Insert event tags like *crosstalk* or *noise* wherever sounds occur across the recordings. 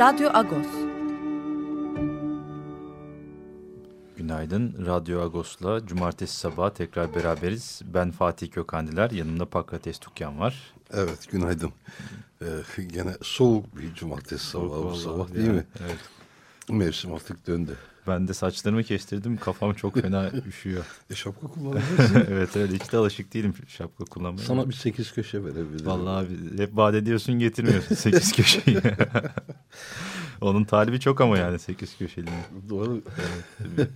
Radyo Agos. Günaydın. Radyo Agos'la cumartesi sabahı tekrar beraberiz. Ben Fatih Kökandiler. Yanımda Pakrates Tukyan var. Evet, günaydın. Ee, gene soğuk bir cumartesi sabahı bu sabah değil mi? Evet. Mevsim artık döndü. Ben de saçlarımı kestirdim. Kafam çok fena üşüyor. *laughs* E şapka *laughs* kullanabilirsin. evet evet hiç de alışık değilim şapka kullanmaya. Sana bir sekiz köşe verebilirim. Vallahi abi hep vaat ediyorsun getirmiyorsun *laughs* sekiz köşeyi. Onun talibi çok ama yani sekiz köşeli. Doğru. Evet.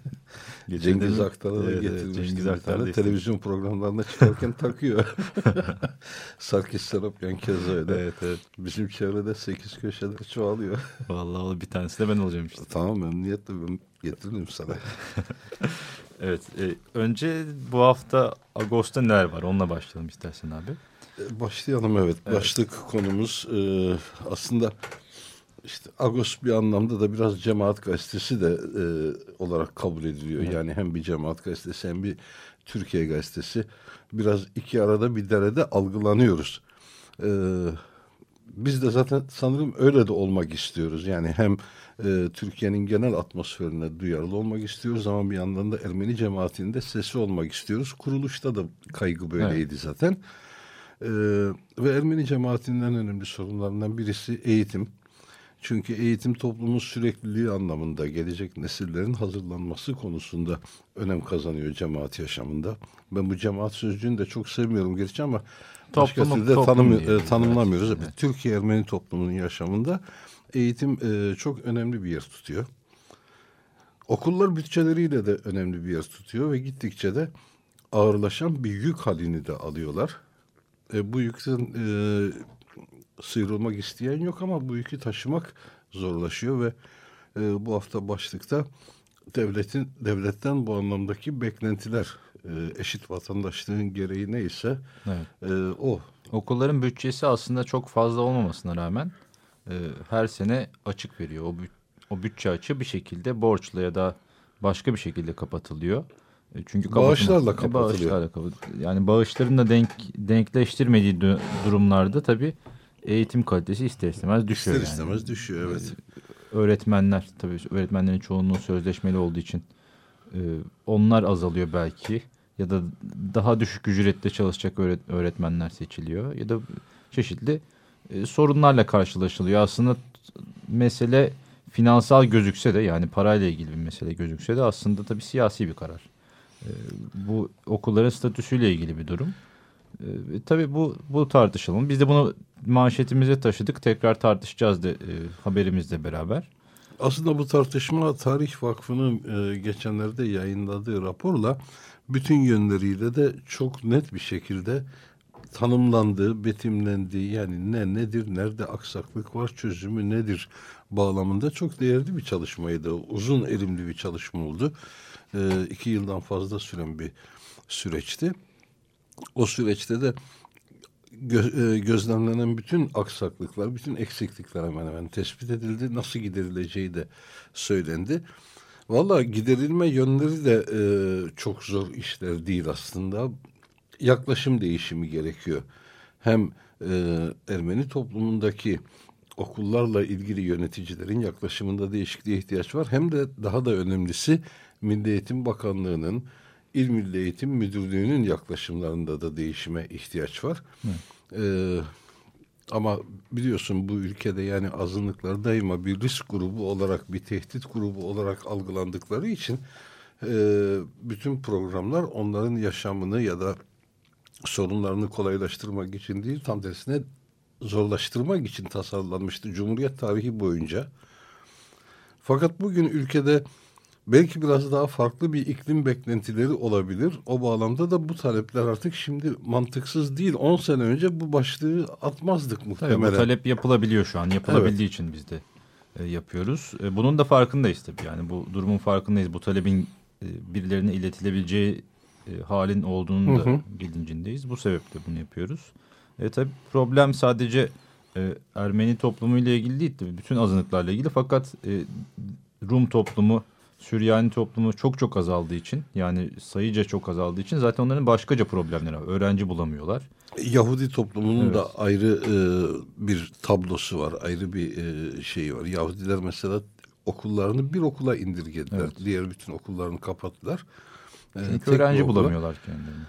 Cengiz Aktar'a da evet, getirmiştim. Cengiz Aktar televizyon programlarına çıkarken takıyor. Sarkis Sarapyan keza öyle. Evet, evet. Bizim çevrede sekiz köşeler çoğalıyor. Vallahi bir tanesi de ben olacağım işte. Tamam memnuniyetle ben getiririm sana. *laughs* evet. E, önce bu hafta Ağustos'ta neler var? Onunla başlayalım istersen abi. E, başlayalım evet. evet. Başlık konumuz e, aslında işte Agos bir anlamda da biraz cemaat gazetesi de e, olarak kabul ediliyor. Evet. Yani hem bir cemaat gazetesi hem bir Türkiye gazetesi. Biraz iki arada bir derede algılanıyoruz. E, biz de zaten sanırım öyle de olmak istiyoruz. Yani hem e, Türkiye'nin genel atmosferine duyarlı olmak istiyoruz ama bir yandan da Ermeni cemaatinde sesi olmak istiyoruz. Kuruluşta da kaygı böyleydi evet. zaten. E, ve Ermeni cemaatinin en önemli sorunlarından birisi eğitim. Çünkü eğitim toplumun sürekliliği anlamında gelecek nesillerin hazırlanması konusunda önem kazanıyor cemaat yaşamında. Ben bu cemaat sözcüğünü de çok sevmiyorum gerçi ama başka türlü tanım, e, tanımlamıyoruz. Evet. Türkiye Ermeni toplumunun yaşamında eğitim e, çok önemli bir yer tutuyor. Okullar bütçeleriyle de önemli bir yer tutuyor ve gittikçe de ağırlaşan bir yük halini de alıyorlar. E, bu yükten e, sıyrılmak isteyen yok ama bu yükü taşımak zorlaşıyor ve e, bu hafta başlıkta devletin devletten bu anlamdaki beklentiler e, eşit vatandaşlığın gereği neyse evet. e, o. Okulların bütçesi aslında çok fazla olmamasına rağmen e, her sene açık veriyor. O, o bütçe açığı bir şekilde borçla ya da başka bir şekilde kapatılıyor. E, çünkü bağışlarla kapatılıyor. Bağışlarla kapatılıyor. Yani bağışların da denk, denkleştirmediği durumlarda tabii eğitim kalitesi ister istemez düşüyor. İster istemez yani. düşüyor evet. Ee, öğretmenler tabii öğretmenlerin çoğunluğu sözleşmeli olduğu için e, onlar azalıyor belki ya da daha düşük ücretle çalışacak öğretmenler seçiliyor ya da çeşitli e, sorunlarla karşılaşılıyor. Aslında mesele finansal gözükse de yani parayla ilgili bir mesele gözükse de aslında tabii siyasi bir karar. E, bu okulların statüsüyle ilgili bir durum. E, tabii bu, bu tartışalım. Biz de bunu manşetimize taşıdık. Tekrar tartışacağız de, e, haberimizle beraber. Aslında bu tartışma Tarih Vakfı'nın e, geçenlerde yayınladığı raporla bütün yönleriyle de çok net bir şekilde tanımlandığı, betimlendiği yani ne nedir, nerede aksaklık var, çözümü nedir bağlamında çok değerli bir çalışmaydı. Uzun erimli bir çalışma oldu. E, iki yıldan fazla süren bir süreçti. O süreçte de gö e, gözlemlenen bütün aksaklıklar, bütün eksiklikler hemen hemen tespit edildi. Nasıl giderileceği de söylendi. Valla giderilme yönleri de e, çok zor işler değil aslında. Yaklaşım değişimi gerekiyor. Hem e, Ermeni toplumundaki okullarla ilgili yöneticilerin yaklaşımında değişikliğe ihtiyaç var. Hem de daha da önemlisi Milli Eğitim Bakanlığı'nın İl Milli Eğitim Müdürlüğü'nün yaklaşımlarında da değişime ihtiyaç var. Ee, ama biliyorsun bu ülkede yani azınlıklar daima bir risk grubu olarak, bir tehdit grubu olarak algılandıkları için e, bütün programlar onların yaşamını ya da sorunlarını kolaylaştırmak için değil, tam tersine zorlaştırmak için tasarlanmıştı Cumhuriyet tarihi boyunca. Fakat bugün ülkede belki biraz daha farklı bir iklim beklentileri olabilir. O bağlamda da bu talepler artık şimdi mantıksız değil. 10 sene önce bu başlığı atmazdık muhtemelen. Tabii bu talep yapılabiliyor şu an. Yapılabildiği evet. için biz de e, yapıyoruz. E, bunun da farkındayız tabii. Yani bu durumun farkındayız. Bu talebin e, birilerine iletilebileceği e, halin olduğunu da hı hı. bilincindeyiz. Bu sebeple bunu yapıyoruz. E, tabii problem sadece e, Ermeni toplumu ile ilgili değil tabii. Bütün azınlıklarla ilgili. Fakat e, Rum toplumu, Süryani toplumu çok çok azaldığı için yani sayıca çok azaldığı için zaten onların başkaca problemleri var. Öğrenci bulamıyorlar. Yahudi toplumunun evet. da ayrı e, bir tablosu var. Ayrı bir e, şeyi var. Yahudiler mesela okullarını bir okula indirgediler. Evet. Diğer bütün okullarını kapattılar. Çünkü öğrenci bulamıyorlar kendilerini.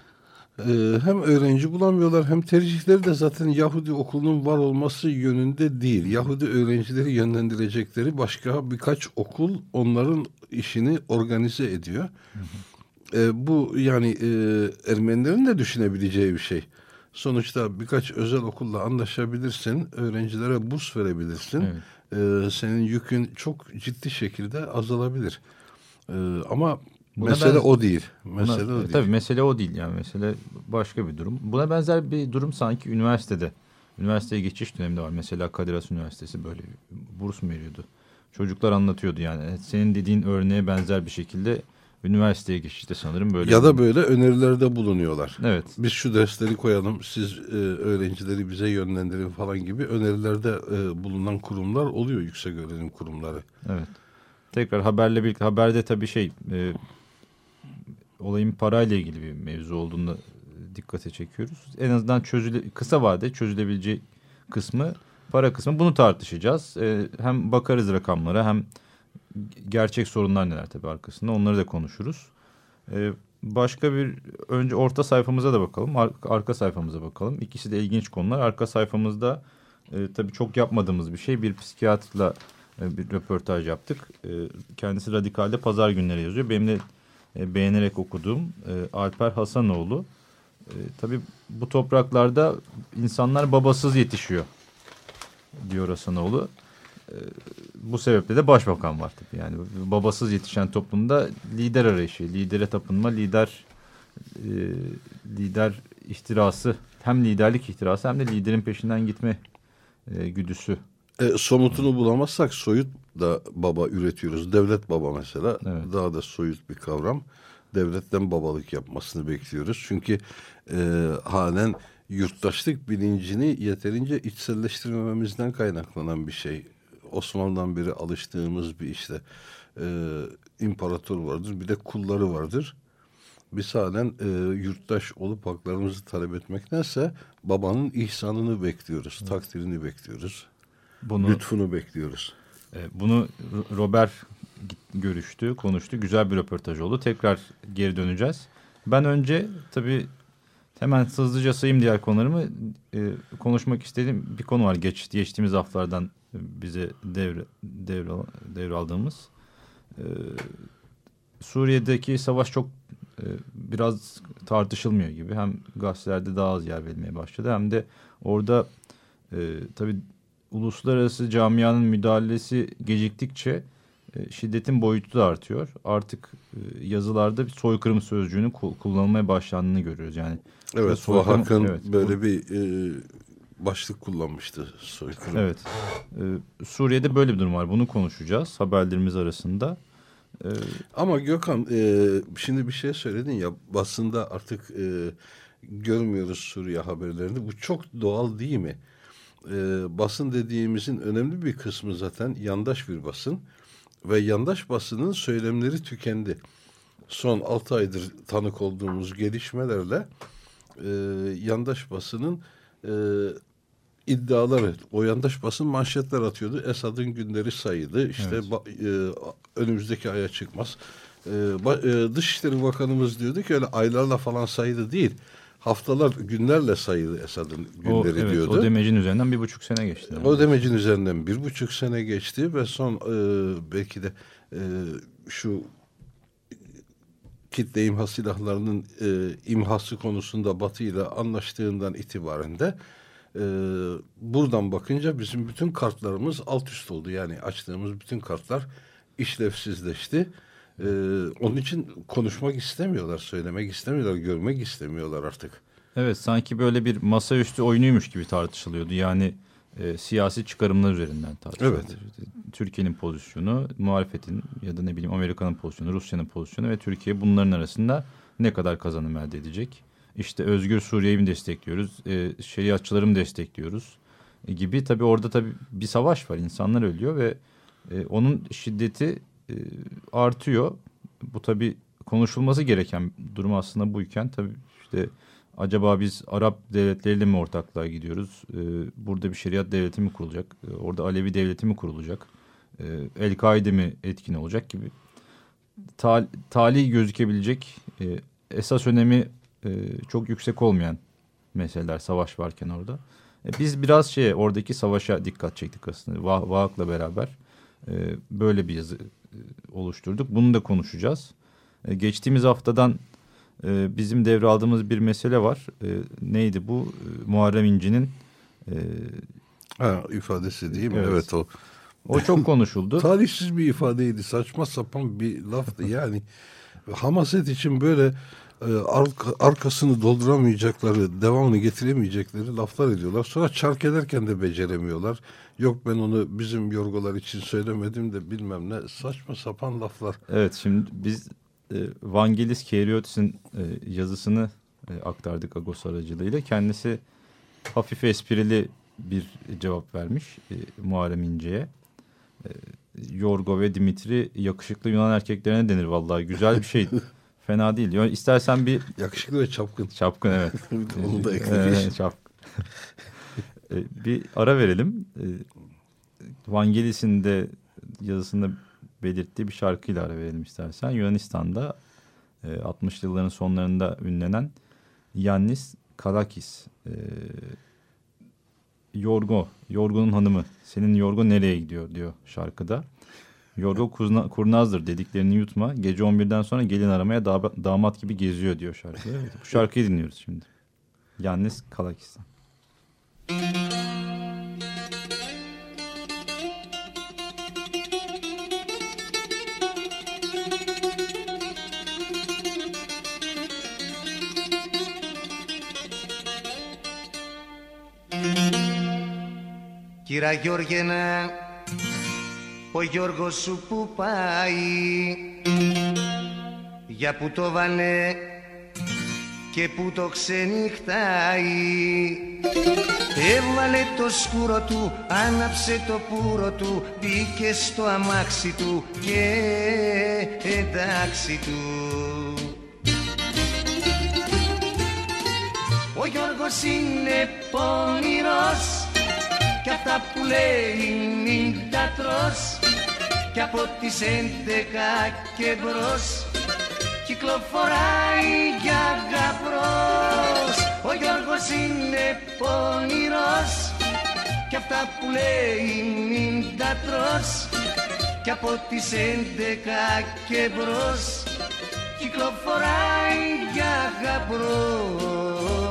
Ee, hem öğrenci bulamıyorlar hem tercihleri de zaten Yahudi okulunun var olması yönünde değil. Yahudi öğrencileri yönlendirecekleri başka birkaç okul onların işini organize ediyor. Ee, bu yani e, Ermenilerin de düşünebileceği bir şey. Sonuçta birkaç özel okulla anlaşabilirsin, öğrencilere burs verebilirsin. Evet. Ee, senin yükün çok ciddi şekilde azalabilir. Ee, ama Buna mesele ben, o değil. Mesele buna, o değil. Tabii mesele o değil yani mesele başka bir durum. Buna benzer bir durum sanki üniversitede. Üniversiteye geçiş döneminde var. Mesela Kadir Has Üniversitesi böyle burs mu veriyordu? Çocuklar anlatıyordu yani. Senin dediğin örneğe benzer bir şekilde üniversiteye geçişte sanırım böyle. Ya da böyle önerilerde bulunuyorlar. Evet. Biz şu dersleri koyalım, siz e, öğrencileri bize yönlendirin falan gibi önerilerde e, bulunan kurumlar oluyor yüksek öğrenim kurumları. Evet. Tekrar haberle birlikte haberde tabii şey e, olayın parayla ilgili bir mevzu olduğunu dikkate çekiyoruz. En azından çözüle, kısa vade çözülebileceği kısmı para kısmı bunu tartışacağız. E, hem bakarız rakamlara hem gerçek sorunlar neler tabii arkasında onları da konuşuruz. E, başka bir önce orta sayfamıza da bakalım ar arka sayfamıza bakalım. İkisi de ilginç konular. Arka sayfamızda e, tabii çok yapmadığımız bir şey bir psikiyatrla e, bir röportaj yaptık. E, kendisi Radikal'de pazar günleri yazıyor. Benim de e, beğenerek okuduğum e, Alper Hasanoğlu. E, tabii bu topraklarda insanlar babasız yetişiyor diyor Hasanoğlu. E, bu sebeple de başbakan var tabii. Yani babasız yetişen toplumda lider arayışı, lidere tapınma, lider lider ihtirası hem liderlik ihtirası hem de liderin peşinden gitme güdüsü e, somutunu bulamazsak soyut da baba üretiyoruz. Devlet baba mesela evet. daha da soyut bir kavram. Devletten babalık yapmasını bekliyoruz. Çünkü e, halen yurttaşlık bilincini yeterince içselleştirmememizden kaynaklanan bir şey. Osmanlı'dan beri alıştığımız bir işte e, imparator vardır bir de kulları vardır. Biz halen e, yurttaş olup haklarımızı talep etmektense babanın ihsanını bekliyoruz, evet. takdirini bekliyoruz. Bunu, Lütfunu bekliyoruz. E, bunu Robert görüştü, konuştu. Güzel bir röportaj oldu. Tekrar geri döneceğiz. Ben önce tabii hemen hızlıca sayayım diğer konularımı. E, konuşmak istediğim bir konu var. Geç, geçtiğimiz haftalardan bize devre, devre, devraldığımız. E, Suriye'deki savaş çok e, biraz tartışılmıyor gibi. Hem gazetelerde daha az yer verilmeye başladı hem de orada e, tabii uluslararası camianın müdahalesi geciktikçe e, şiddetin boyutu da artıyor. Artık e, yazılarda bir soykırım sözcüğünü kullanılmaya başlandığını görüyoruz. Yani Evet, soykırım, Hakan evet, böyle bu, bir e, başlık kullanmıştı soykırım. Evet. E, Suriye'de böyle bir durum var. Bunu konuşacağız haberlerimiz arasında. E, Ama Gökhan e, şimdi bir şey söyledin ya basında artık e, görmüyoruz Suriye haberlerini. Bu çok doğal değil mi? E, basın dediğimizin önemli bir kısmı zaten yandaş bir basın ve yandaş basının söylemleri tükendi. Son altı aydır tanık olduğumuz gelişmelerle e, yandaş basının e, iddiaları, o yandaş basın manşetler atıyordu. Esad'ın günleri sayıldı. İşte evet. e, önümüzdeki aya çıkmaz. E, ba, e, Dışişleri Bakanımız diyordu ki öyle aylarla falan sayılı değil haftalar, günlerle sayılı Esad'ın günleri o, evet, diyordu. O demecin üzerinden bir buçuk sene geçti. O demecin üzerinden bir buçuk sene geçti ve son e, belki de e, şu kitle imha silahlarının e, imhası konusunda Batı ile anlaştığından itibaren de e, buradan bakınca bizim bütün kartlarımız alt üst oldu. Yani açtığımız bütün kartlar işlevsizleşti. Ee, onun için konuşmak istemiyorlar, söylemek istemiyorlar, görmek istemiyorlar artık. Evet sanki böyle bir masaüstü oyunuymuş gibi tartışılıyordu. Yani e, siyasi çıkarımlar üzerinden tartışılıyordu. Evet. Türkiye'nin pozisyonu, muhalefetin ya da ne bileyim Amerika'nın pozisyonu, Rusya'nın pozisyonu ve Türkiye bunların arasında ne kadar kazanım elde edecek? İşte Özgür Suriye'yi mi destekliyoruz, e, şeriatçıları mı destekliyoruz e, gibi. Tabii orada tabii bir savaş var, insanlar ölüyor ve e, onun şiddeti e, artıyor. Bu tabii konuşulması gereken durum aslında buyken tabii işte acaba biz Arap devletleriyle mi ortaklığa gidiyoruz? Ee, burada bir şeriat devleti mi kurulacak? Ee, orada Alevi devleti mi kurulacak? El-Kaide mi etkin olacak gibi tal tali gözükebilecek e, esas önemi e, çok yüksek olmayan meseleler savaş varken orada. E, biz biraz şey oradaki savaşa dikkat çektik aslında. Vah, Vahak'la beraber e, böyle bir yazı e, oluşturduk. Bunu da konuşacağız. E, geçtiğimiz haftadan e, bizim devraldığımız bir mesele var. E, neydi bu? E, Muharrem İnce'nin e, ha, ifadesi değil mi? Evet. Evet, o. o çok konuşuldu. *laughs* Talihsiz bir ifadeydi. Saçma sapan bir laftı. Yani hamaset için böyle arkasını dolduramayacakları, devamını getiremeyecekleri laflar ediyorlar. Sonra çark ederken de beceremiyorlar. Yok ben onu bizim yorgolar için söylemedim de bilmem ne. Saçma sapan laflar. Evet şimdi biz e, Vangelis Keriotis'in e, yazısını e, aktardık Agos aracılığıyla. Kendisi hafif esprili bir cevap vermiş e, Muharrem İnce'ye. E, Yorgo ve Dimitri yakışıklı Yunan erkeklerine denir vallahi. Güzel bir şey. *laughs* Fena değil. Yani istersen bir Yakışıklı ve çapkın. çapkın evet. *laughs* Onu da Ee, *laughs* eklemiş. çapkın. *laughs* E, bir ara verelim. E, Vangelis'in de yazısında belirttiği bir şarkıyla ara verelim istersen. Yunanistan'da e, 60'lı yılların sonlarında ünlenen Yannis Kalakis. E, Yorgo, Yorgo'nun hanımı. Senin Yorgo nereye gidiyor diyor şarkıda. Yorgo kuzna, kurnazdır dediklerini yutma. Gece 11'den sonra gelin aramaya da, damat gibi geziyor diyor şarkıda. Evet, bu şarkıyı dinliyoruz şimdi. Yannis Kalakis'ten. Κύρα Γιώργενα, ο Γιώργος σου που πάει Για που το βανε και που το ξενυχτάει. Έβαλε το σκούρο του, άναψε το πουρο του Μπήκε στο αμάξι του και εντάξει του. Ο Γιώργος είναι πονηρός. κι αυτά που λέει μην τα τρως Κι από τις έντεκα και μπρος Κυκλοφοράει για γαμπρός. Ο Γιώργος είναι πονηρός. Κι αυτά που λέει μην τα τρως Κι από τις έντεκα και μπρος Κυκλοφοράει για γαμπρός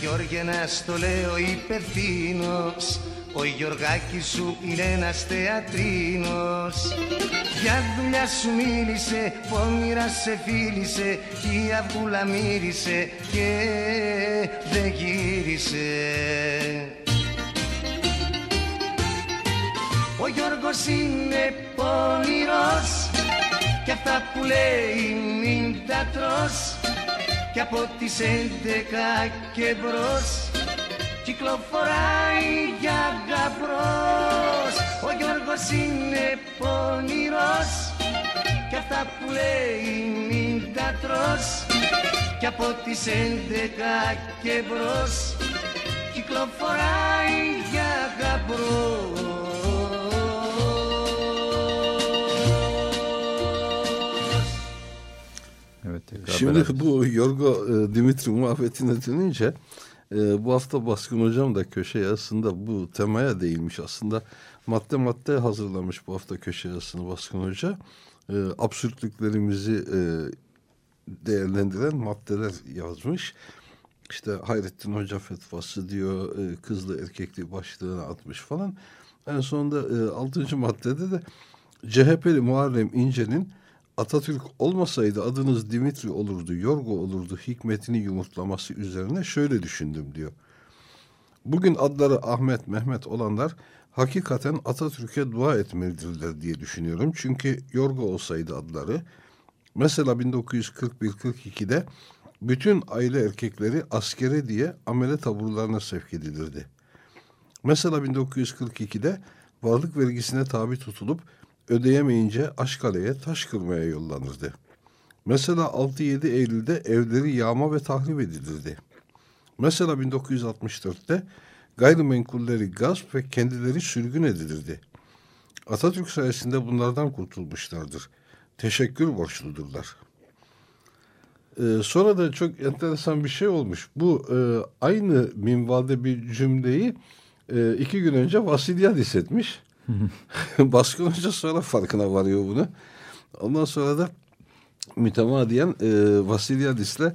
Κύρα Γιώργε να στο λέω υπευθύνος. Ο Γιωργάκης σου είναι ένας θεατρίνος. Για δουλειά σου μίλησε, πόνιρα σε φίλησε Η αυγούλα μύρισε και δεν γύρισε. Ο Γιώργος είναι πονηρός Κι αυτά που λέει μην τα τρως Κι από τις έντεκα και μπρος Κυκλοφοράει για γαμπρός. Ο Γιώργος είναι πονηρός Κι αυτά που λέει μην τα τρως. Κι από τις έντεκα και μπρος κυκλοφοράει για γαμπρός tekrar Şimdi beraber. bu Yorgo e, Dimitri muhabbetine dönünce e, bu hafta Baskın Hocam da köşe yazısında bu temaya değinmiş. Aslında madde madde hazırlamış bu hafta köşe yazısını Baskın Hoca. E, absürtlüklerimizi e, değerlendiren maddeler yazmış. İşte Hayrettin Hoca fetvası diyor e, kızlı erkekli başlığına atmış falan. En sonunda e, 6. maddede de CHP'li Muharrem İnce'nin Atatürk olmasaydı adınız Dimitri olurdu, Yorgo olurdu hikmetini yumurtlaması üzerine şöyle düşündüm diyor. Bugün adları Ahmet, Mehmet olanlar hakikaten Atatürk'e dua etmelidirler diye düşünüyorum. Çünkü Yorgo olsaydı adları mesela 1941-42'de bütün aile erkekleri askere diye amele taburlarına sevk edilirdi. Mesela 1942'de varlık vergisine tabi tutulup ödeyemeyince Aşkale'ye taş kırmaya yollanırdı. Mesela 6-7 Eylül'de evleri yağma ve tahrip edilirdi. Mesela 1964'te gayrimenkulleri gasp ve kendileri sürgün edilirdi. Atatürk sayesinde bunlardan kurtulmuşlardır. Teşekkür borçludurlar. Ee, sonra da çok enteresan bir şey olmuş. Bu e, aynı minvalde bir cümleyi e, iki gün önce Vasilyadis etmiş. *laughs* Baskın Hoca sonra farkına varıyor bunu. Ondan sonra da mütemadiyen e, Vasilyadis'le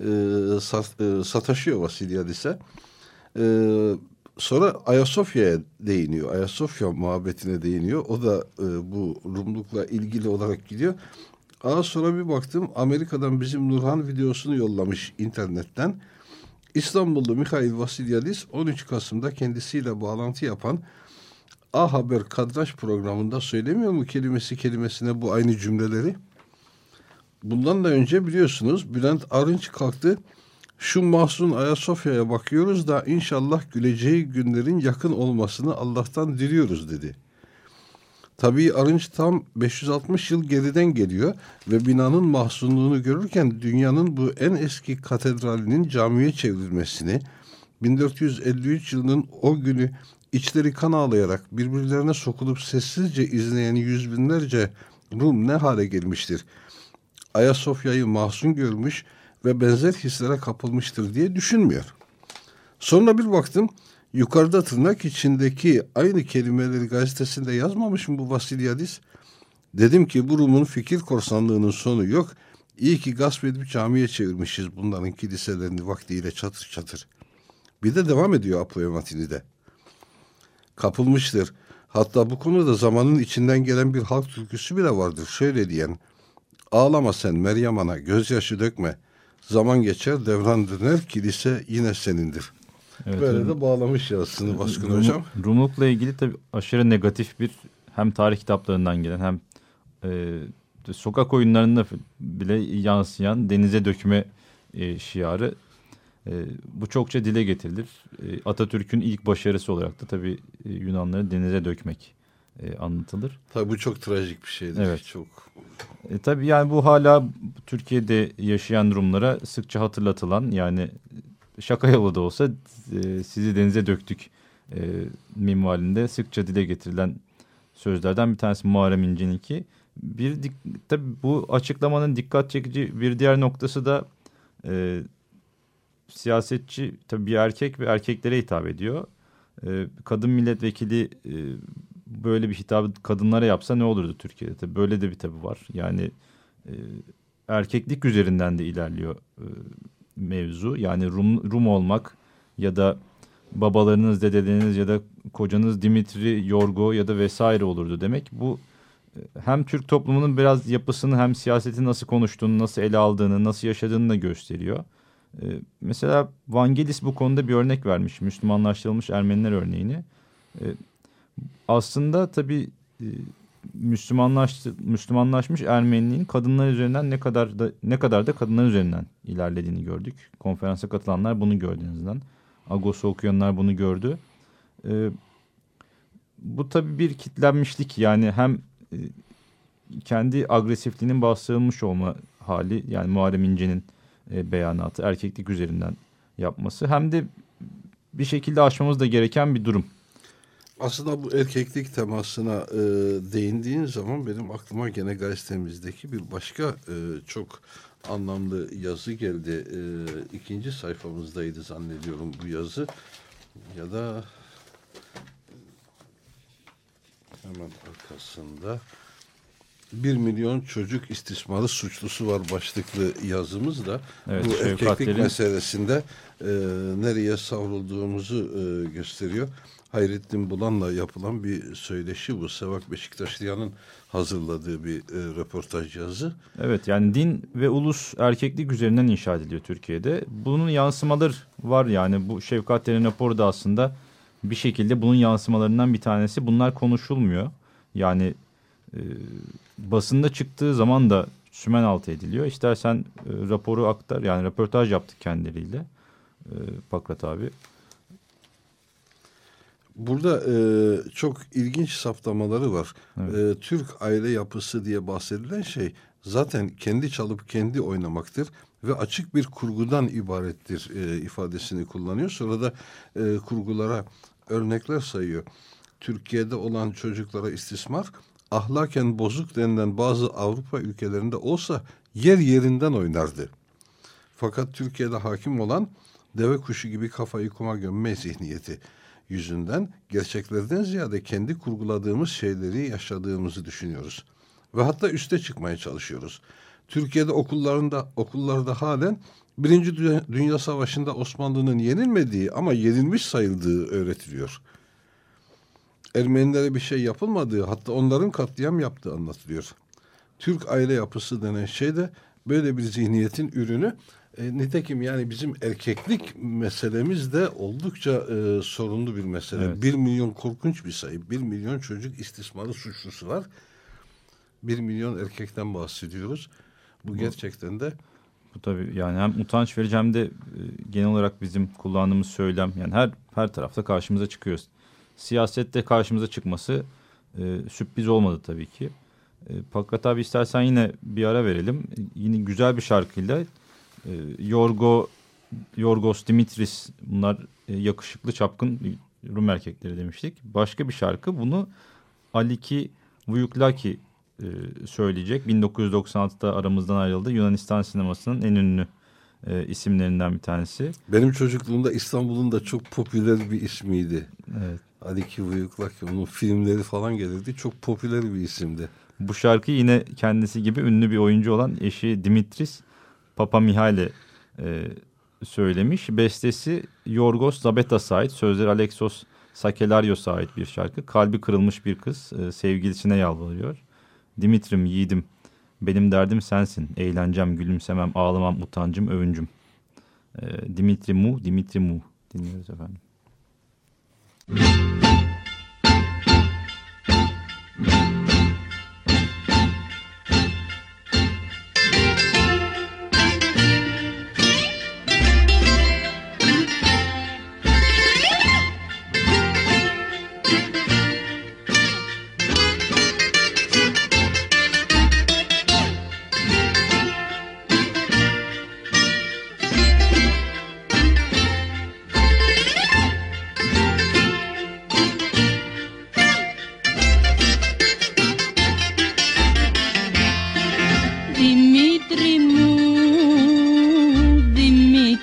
e, sat, e, sataşıyor Vasilyadis'e. E, sonra Ayasofya'ya değiniyor. Ayasofya muhabbetine değiniyor. O da e, bu Rumlukla ilgili olarak gidiyor. Aa sonra bir baktım Amerika'dan bizim Nurhan videosunu yollamış internetten. İstanbullu Mikhail Vasilyadis 13 Kasım'da kendisiyle bağlantı yapan A Haber kadraj programında söylemiyor mu kelimesi kelimesine bu aynı cümleleri? Bundan da önce biliyorsunuz Bülent Arınç kalktı. Şu mahzun Ayasofya'ya bakıyoruz da inşallah güleceği günlerin yakın olmasını Allah'tan diliyoruz dedi. Tabii Arınç tam 560 yıl geriden geliyor ve binanın mahzunluğunu görürken dünyanın bu en eski katedralinin camiye çevrilmesini, 1453 yılının o günü içleri kan ağlayarak birbirlerine sokulup sessizce izleyen yüz binlerce Rum ne hale gelmiştir. Ayasofya'yı mahzun görmüş ve benzer hislere kapılmıştır diye düşünmüyor. Sonra bir baktım yukarıda tırnak içindeki aynı kelimeleri gazetesinde yazmamış mı bu Vasilyadis? Dedim ki bu Rum'un fikir korsanlığının sonu yok. İyi ki gasp edip camiye çevirmişiz bunların kiliselerini vaktiyle çatır çatır. Bir de devam ediyor Apoematini de. Kapılmıştır. Hatta bu konuda zamanın içinden gelen bir halk türküsü bile vardır. Şöyle diyen, ağlama sen Meryem Ana, gözyaşı dökme. Zaman geçer, devran döner, kilise yine senindir. Evet, Böyle evet. de bağlamış yazısını Baskın Rum- Hocam. Rumluk'la ilgili tabii aşırı negatif bir hem tarih kitaplarından gelen hem e, sokak oyunlarında bile yansıyan denize dökme e, şiarı e, bu çokça dile getirilir. E, Atatürk'ün ilk başarısı olarak da tabii e, Yunanları denize dökmek e, anlatılır. Tabii bu çok trajik bir şeydir. Evet. Çok E, tabii yani bu hala Türkiye'de yaşayan Rumlara sıkça hatırlatılan yani şaka yolu da olsa e, sizi denize döktük e, minvalinde sıkça dile getirilen sözlerden bir tanesi Muharrem İnce'ninki. Bir tabii bu açıklamanın dikkat çekici bir diğer noktası da e, siyasetçi tabii bir erkek ve erkeklere hitap ediyor. E, kadın milletvekili e, böyle bir hitabı kadınlara yapsa ne olurdu Türkiye'de? Tabii böyle de bir tabii var. Yani e, erkeklik üzerinden de ilerliyor e, mevzu. Yani Rum, Rum olmak ya da babalarınız, dedeleriniz ya da kocanız Dimitri Yorgo ya da vesaire olurdu demek. Bu hem Türk toplumunun biraz yapısını hem siyaseti nasıl konuştuğunu, nasıl ele aldığını, nasıl yaşadığını da gösteriyor. E, mesela Vangelis bu konuda bir örnek vermiş. Müslümanlaştırılmış Ermeniler örneğini. E, aslında tabii e, Müslümanlaştı, Müslümanlaşmış Ermeniliğin kadınlar üzerinden ne kadar da ne kadar da kadınlar üzerinden ilerlediğini gördük. Konferansa katılanlar bunu gördü en. Agos'u okuyanlar bunu gördü. E, bu tabii bir kitlenmişlik yani hem e, kendi agresifliğinin bastırılmış olma hali yani Muharrem İnce'nin e, beyanatı erkeklik üzerinden yapması hem de bir şekilde aşmamız da gereken bir durum. Aslında bu erkeklik temasına e, değindiğin zaman benim aklıma gene gazetemizdeki bir başka e, çok anlamlı yazı geldi. E, ikinci sayfamızdaydı zannediyorum bu yazı. Ya da hemen arkasında bir milyon çocuk istismarı suçlusu var başlıklı yazımızda. Evet, bu erkeklik meselesinde e, nereye savrulduğumuzu e, gösteriyor. Hayrettin Bulan'la yapılan bir söyleşi bu. Sevak Beşiktaşlıyan'ın hazırladığı bir e, röportaj yazı. Evet yani din ve ulus erkeklik üzerinden inşa ediliyor Türkiye'de. Bunun yansımaları var yani bu Şevkat Derin raporu da aslında bir şekilde bunun yansımalarından bir tanesi. Bunlar konuşulmuyor. Yani e, basında çıktığı zaman da sümen altı ediliyor. İstersen e, raporu aktar yani röportaj yaptık kendileriyle e, Pakrat abi. Burada e, çok ilginç saptamaları var. Evet. E, Türk aile yapısı diye bahsedilen şey zaten kendi çalıp kendi oynamaktır ve açık bir kurgudan ibarettir e, ifadesini kullanıyor. Sonra da e, kurgulara örnekler sayıyor. Türkiye'de olan çocuklara istismar ahlaken bozuk denilen bazı Avrupa ülkelerinde olsa yer yerinden oynardı. Fakat Türkiye'de hakim olan deve kuşu gibi kafayı kuma gömme zihniyeti yüzünden gerçeklerden ziyade kendi kurguladığımız şeyleri yaşadığımızı düşünüyoruz. Ve hatta üste çıkmaya çalışıyoruz. Türkiye'de okullarında okullarda halen Birinci Dü- Dünya Savaşı'nda Osmanlı'nın yenilmediği ama yenilmiş sayıldığı öğretiliyor. Ermenilere bir şey yapılmadığı hatta onların katliam yaptığı anlatılıyor. Türk aile yapısı denen şey de böyle bir zihniyetin ürünü. E, nitekim yani bizim erkeklik meselemiz de oldukça e, sorunlu bir mesele. Evet. Bir milyon korkunç bir sayı. Bir milyon çocuk istismarı suçlusu var. Bir milyon erkekten bahsediyoruz. Bu gerçekten de Bu tabii yani hem utanç verici hem de e, genel olarak bizim kullandığımız söylem yani her her tarafta karşımıza çıkıyor. Siyasette karşımıza çıkması e, sürpriz olmadı tabii ki. E, Pakrat abi istersen yine bir ara verelim. E, Yine güzel bir şarkıyla e, Yorgo Yorgos Dimitris bunlar e, yakışıklı çapkın Rum erkekleri demiştik. Başka bir şarkı bunu Aliki Vuyuklaki e, söyleyecek. 1996'da aramızdan ayrıldı. Yunanistan sinemasının en ünlü e, isimlerinden bir tanesi. benim çocukluğumda İstanbul'un da çok popüler bir ismiydi. Evet. Ali Kivuyuklaki onun filmleri falan gelirdi. Çok popüler bir isimdi. Bu şarkı yine kendisi gibi ünlü bir oyuncu olan eşi Dimitris Papamihale e, söylemiş. Bestesi Yorgos Zabetas'a ait. Sözleri Alexos Sakelaryos'a ait bir şarkı. Kalbi kırılmış bir kız e, sevgilisine yalvarıyor. Dimitrim yiğidim benim derdim sensin. Eğlencem, gülümsemem, ağlamam, utancım, övüncüm. E, Dimitri Mu, Dimitri Mu dinliyoruz efendim.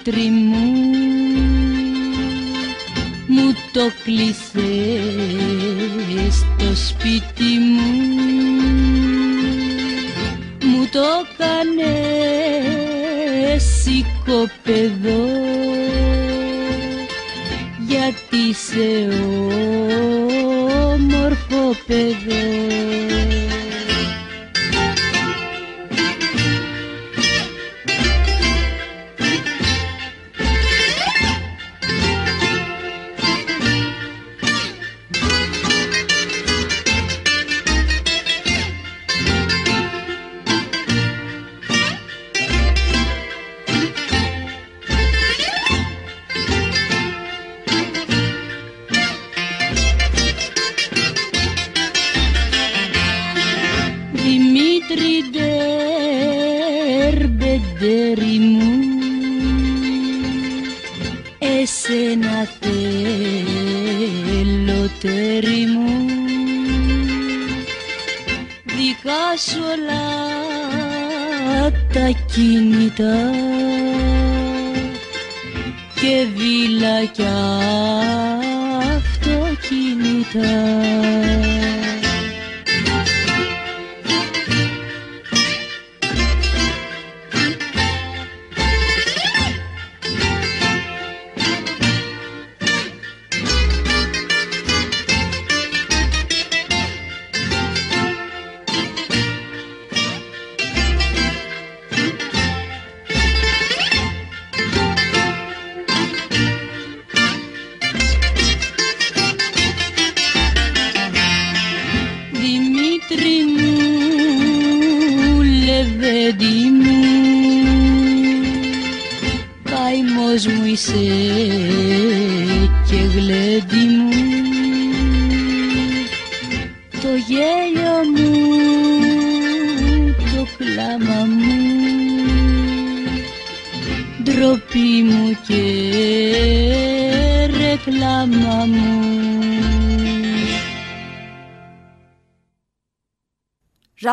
Δημήτρη μου Μου το κλείσες στο σπίτι μου. Μου το κάνες οικοπεδό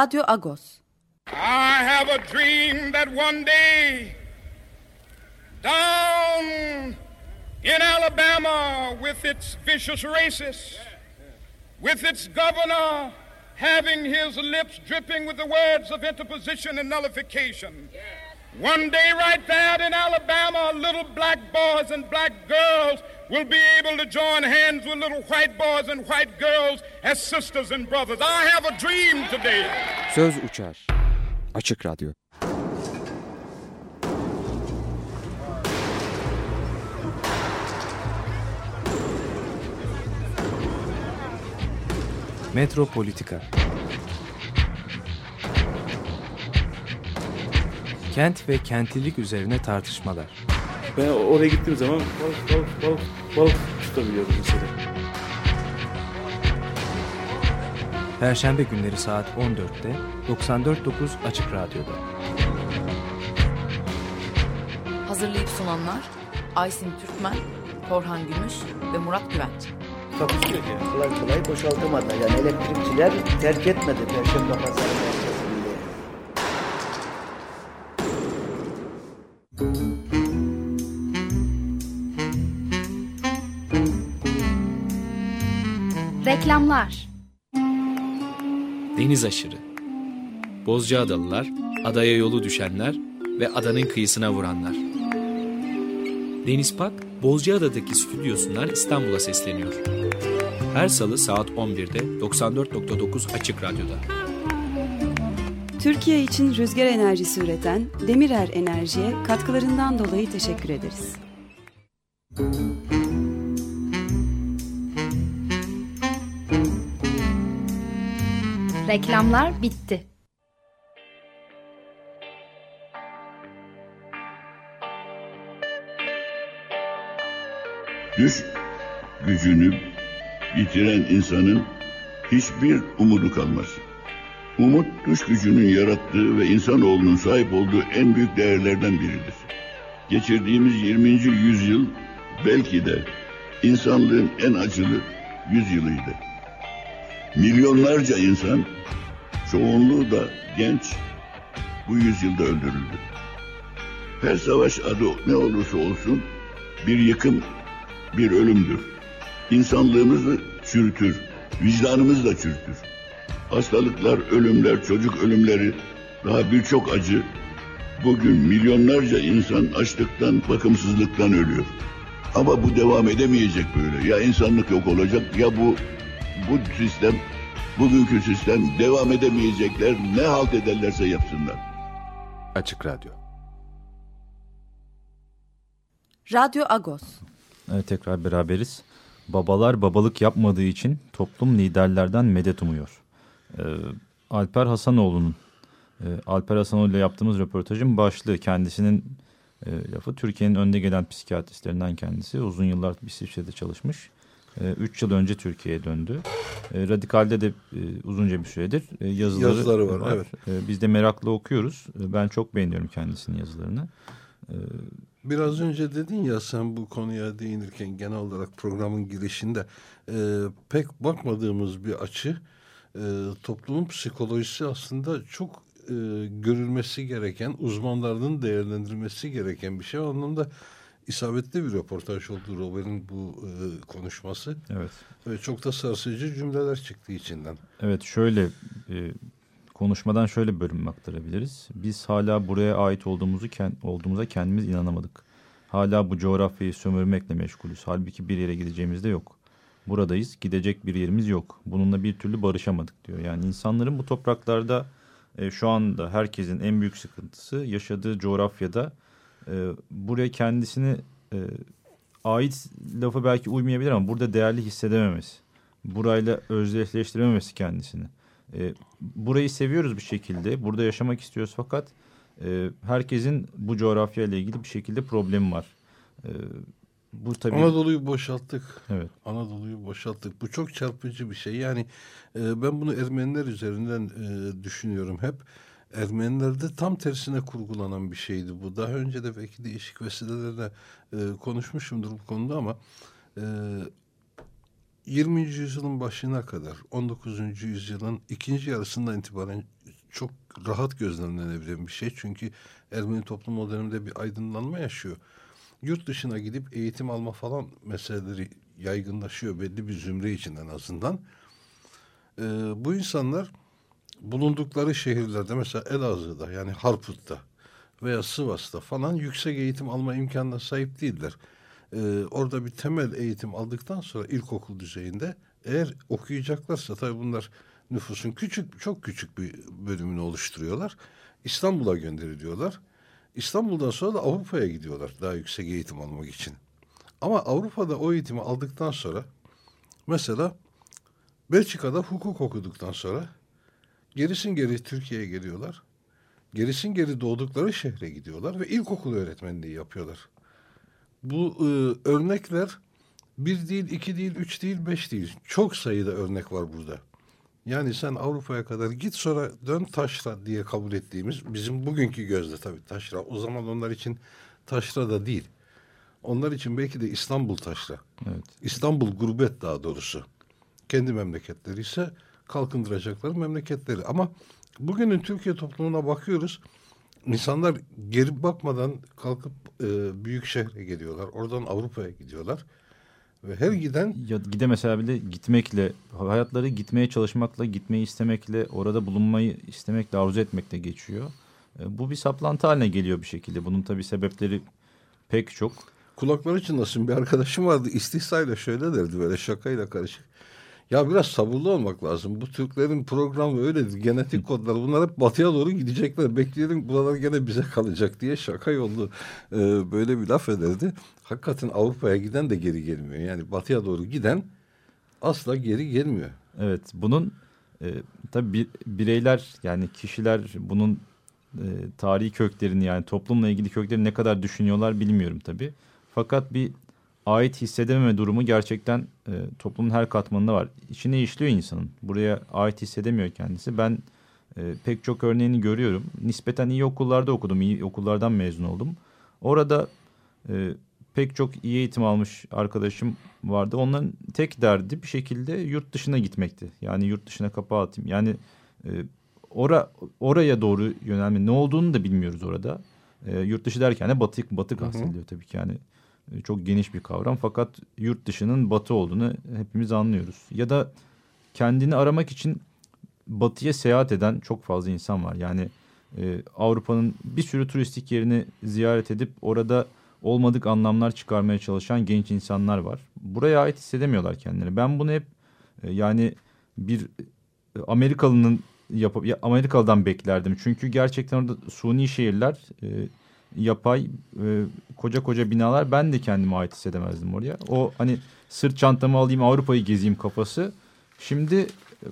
Agos. I have a dream that one day down in Alabama with its vicious racists, with its governor having his lips dripping with the words of interposition and nullification. One day, right there in Alabama, little black boys and black girls will be able to join hands with little white boys and white girls as sisters and brothers. I have a dream today. Söz uçar. Açık Radyo. Metropolitika Kent ve kentlilik üzerine tartışmalar. Ben oraya gittiğim zaman balık balık balık balık tutabiliyordum mesela. Perşembe günleri saat 14'te 94.9 Açık Radyo'da. Hazırlayıp sunanlar Aysin Türkmen, Korhan Gümüş ve Murat Güvenç. Takusuyor ki. kolay kolay boşaltamadı. Yani elektrikçiler terk etmedi Perşembe Pazarı Reklamlar Deniz aşırı. Bozcaadalılar, adaya yolu düşenler ve adanın kıyısına vuranlar. Deniz Pak, Bozcaada'daki stüdyosundan İstanbul'a sesleniyor. Her salı saat 11'de 94.9 Açık Radyo'da. Türkiye için rüzgar enerjisi üreten Demirer Enerji'ye katkılarından dolayı teşekkür ederiz. Reklamlar bitti. Düş gücünü yitiren insanın hiçbir umudu kalmaz. Umut düş gücünün yarattığı ve insanoğlunun sahip olduğu en büyük değerlerden biridir. Geçirdiğimiz 20. yüzyıl belki de insanlığın en acılı yüzyılıydı. Milyonlarca insan, çoğunluğu da genç, bu yüzyılda öldürüldü. Her savaş adı ne olursa olsun bir yıkım, bir ölümdür. İnsanlığımızı çürütür, vicdanımızı da çürütür. Hastalıklar, ölümler, çocuk ölümleri, daha birçok acı. Bugün milyonlarca insan açlıktan, bakımsızlıktan ölüyor. Ama bu devam edemeyecek böyle. Ya insanlık yok olacak ya bu bu sistem, bugünkü sistem devam edemeyecekler. Ne halt ederlerse yapsınlar. Açık Radyo. Radyo Agos. Evet, tekrar beraberiz. Babalar babalık yapmadığı için toplum liderlerden medet umuyor. Ee, Alper Hasanoğlu'nun, e, Alper Hasanoğlu ile yaptığımız röportajın başlığı kendisinin e, lafı. Türkiye'nin önde gelen psikiyatristlerinden kendisi. Uzun yıllar İsviçre'de çalışmış. E, üç yıl önce Türkiye'ye döndü. E, Radikal'de de e, uzunca bir süredir e, yazıları, Yazıları var, evet. E, biz de merakla okuyoruz. Ben çok beğeniyorum kendisinin yazılarını. Biraz önce dedin ya sen bu konuya değinirken genel olarak programın girişinde e, pek bakmadığımız bir açı e, toplumun psikolojisi aslında çok e, görülmesi gereken uzmanların değerlendirilmesi gereken bir şey. O anlamda isabetli bir röportaj oldu Robert'in bu e, konuşması. Evet. Ve çok da sarsıcı cümleler çıktı içinden. Evet şöyle e, konuşmadan şöyle bölüm aktarabiliriz. Biz hala buraya ait olduğumuzu olduğumuza kendimiz inanamadık. Hala bu coğrafyayı sömürmekle meşgulüz. Halbuki bir yere gideceğimiz de yok. Buradayız, gidecek bir yerimiz yok. Bununla bir türlü barışamadık diyor. Yani insanların bu topraklarda e, şu anda herkesin en büyük sıkıntısı yaşadığı coğrafyada e, buraya kendisini e, ait lafı belki uymayabilir ama burada değerli hissedememesi. Burayla özdeşleştirememesi kendisini. E, burayı seviyoruz bir şekilde. Burada yaşamak istiyoruz fakat e, herkesin bu coğrafya ile ilgili bir şekilde problemi var. E, bu tabii Anadolu'yu boşalttık. Evet. Anadolu'yu boşalttık. Bu çok çarpıcı bir şey. Yani e, ben bunu Ermeniler üzerinden e, düşünüyorum hep. Ermenilerde tam tersine kurgulanan bir şeydi bu. Daha önce de belki değişik vesilelerle e, konuşmuşumdur bu konuda ama e, 20. yüzyılın başına kadar 19. yüzyılın ikinci yarısından itibaren çok rahat gözlemlenebilen bir şey. Çünkü Ermeni toplumu o dönemde bir aydınlanma yaşıyor. Yurt dışına gidip eğitim alma falan meseleleri yaygınlaşıyor belli bir zümre için en azından. Ee, bu insanlar bulundukları şehirlerde mesela Elazığ'da yani Harput'ta veya Sivas'ta falan yüksek eğitim alma imkanına sahip değiller. Ee, orada bir temel eğitim aldıktan sonra ilkokul düzeyinde eğer okuyacaklarsa tabii bunlar nüfusun küçük çok küçük bir bölümünü oluşturuyorlar. İstanbul'a gönderiliyorlar. İstanbul'dan sonra da Avrupa'ya gidiyorlar daha yüksek eğitim almak için. Ama Avrupa'da o eğitimi aldıktan sonra mesela Belçika'da hukuk okuduktan sonra gerisin geri Türkiye'ye geliyorlar. Gerisin geri doğdukları şehre gidiyorlar ve ilkokul öğretmenliği yapıyorlar. Bu e, örnekler bir değil, iki değil, üç değil, beş değil. Çok sayıda örnek var burada. Yani sen Avrupa'ya kadar git sonra dön taşra diye kabul ettiğimiz bizim bugünkü gözde tabii taşra. O zaman onlar için taşra da değil. Onlar için belki de İstanbul taşra. Evet. İstanbul gurbet daha doğrusu. Kendi memleketleri ise kalkındıracakları memleketleri. Ama bugünün Türkiye toplumuna bakıyoruz. İnsanlar geri bakmadan kalkıp e, büyük şehre geliyorlar. Oradan Avrupa'ya gidiyorlar. Ve her giden... Ya gide mesela bile gitmekle, hayatları gitmeye çalışmakla, gitmeyi istemekle, orada bulunmayı istemekle, arzu etmekle geçiyor. E, bu bir saplantı haline geliyor bir şekilde. Bunun tabii sebepleri pek çok. Kulakları çınlasın bir arkadaşım vardı istihsayla şöyle derdi böyle şakayla karışık. Ya biraz sabırlı olmak lazım. Bu Türklerin programı öyledir. Genetik kodlar bunlar hep batıya doğru gidecekler. Bekleyelim buralar gene bize kalacak diye şaka yollu e, böyle bir laf ederdi. Hakikaten Avrupa'ya giden de geri gelmiyor. Yani batıya doğru giden asla geri gelmiyor. Evet bunun e, tabii bireyler yani kişiler bunun e, tarihi köklerini yani toplumla ilgili köklerini ne kadar düşünüyorlar bilmiyorum tabii. Fakat bir ait hissedememe durumu gerçekten e, toplumun her katmanında var. İçine işliyor insanın. Buraya ait hissedemiyor kendisi. Ben e, pek çok örneğini görüyorum. Nispeten iyi okullarda okudum. iyi okullardan mezun oldum. Orada e, pek çok iyi eğitim almış arkadaşım vardı. Onların tek derdi bir şekilde yurt dışına gitmekti. Yani yurt dışına kapağı atayım. Yani e, ora, oraya doğru yönelme ne olduğunu da bilmiyoruz orada. E, yurt dışı derken de batı, batı kastediliyor tabii ki. Yani çok geniş bir kavram fakat yurt dışının batı olduğunu hepimiz anlıyoruz. Ya da kendini aramak için batıya seyahat eden çok fazla insan var. Yani e, Avrupa'nın bir sürü turistik yerini ziyaret edip orada olmadık anlamlar çıkarmaya çalışan genç insanlar var. Buraya ait hissedemiyorlar kendilerini. Ben bunu hep e, yani bir e, Amerikalı'nın yapıp Amerikalı'dan beklerdim. Çünkü gerçekten orada suni şehirler e, yapay e, koca koca binalar ben de kendime ait hissedemezdim oraya. O hani sırt çantamı alayım Avrupa'yı gezeyim kafası. Şimdi e,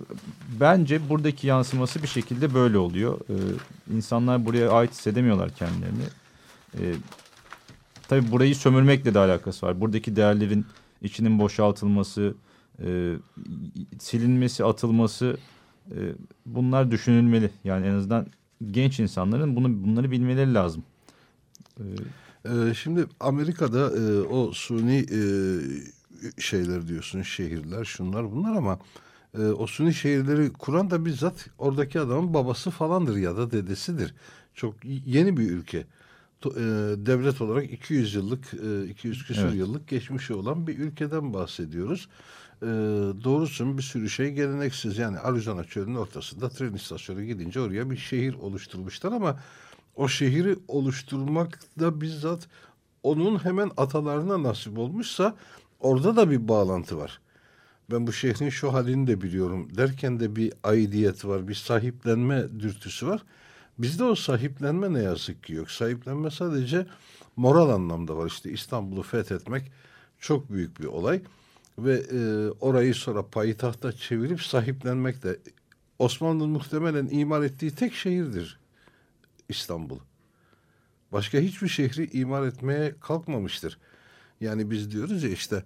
bence buradaki yansıması bir şekilde böyle oluyor. E, insanlar buraya ait hissedemiyorlar kendilerini. E, tabii burayı sömürmekle de alakası var. Buradaki değerlerin içinin boşaltılması, e, silinmesi, atılması e, bunlar düşünülmeli. Yani en azından genç insanların bunu bunları bilmeleri lazım. Ee, şimdi Amerika'da e, o suni e, şeyler diyorsun şehirler şunlar bunlar ama e, o suni şehirleri kuran da bizzat oradaki adamın babası falandır ya da dedesidir. Çok yeni bir ülke. To, e, devlet olarak 200 yıllık, e, 200 küsur Evet. yıllık geçmişi olan bir ülkeden bahsediyoruz. E, doğrusu bir sürü şey geleneksiz. Yani Arizona çölünün ortasında tren istasyonu gidince oraya bir şehir oluşturmuşlar ama o şehri oluşturmak da bizzat onun hemen atalarına nasip olmuşsa orada da bir bağlantı var. Ben bu şehrin şu halini de biliyorum derken de bir aidiyet var, bir sahiplenme dürtüsü var. Bizde o sahiplenme ne yazık ki yok. Sahiplenme sadece moral anlamda var. İşte İstanbul'u fethetmek çok büyük bir olay. Ve e, orayı sonra payitahta çevirip sahiplenmek de Osmanlı'nın muhtemelen imar ettiği tek şehirdir İstanbul. Başka hiçbir şehri imar etmeye kalkmamıştır. Yani biz diyoruz ya işte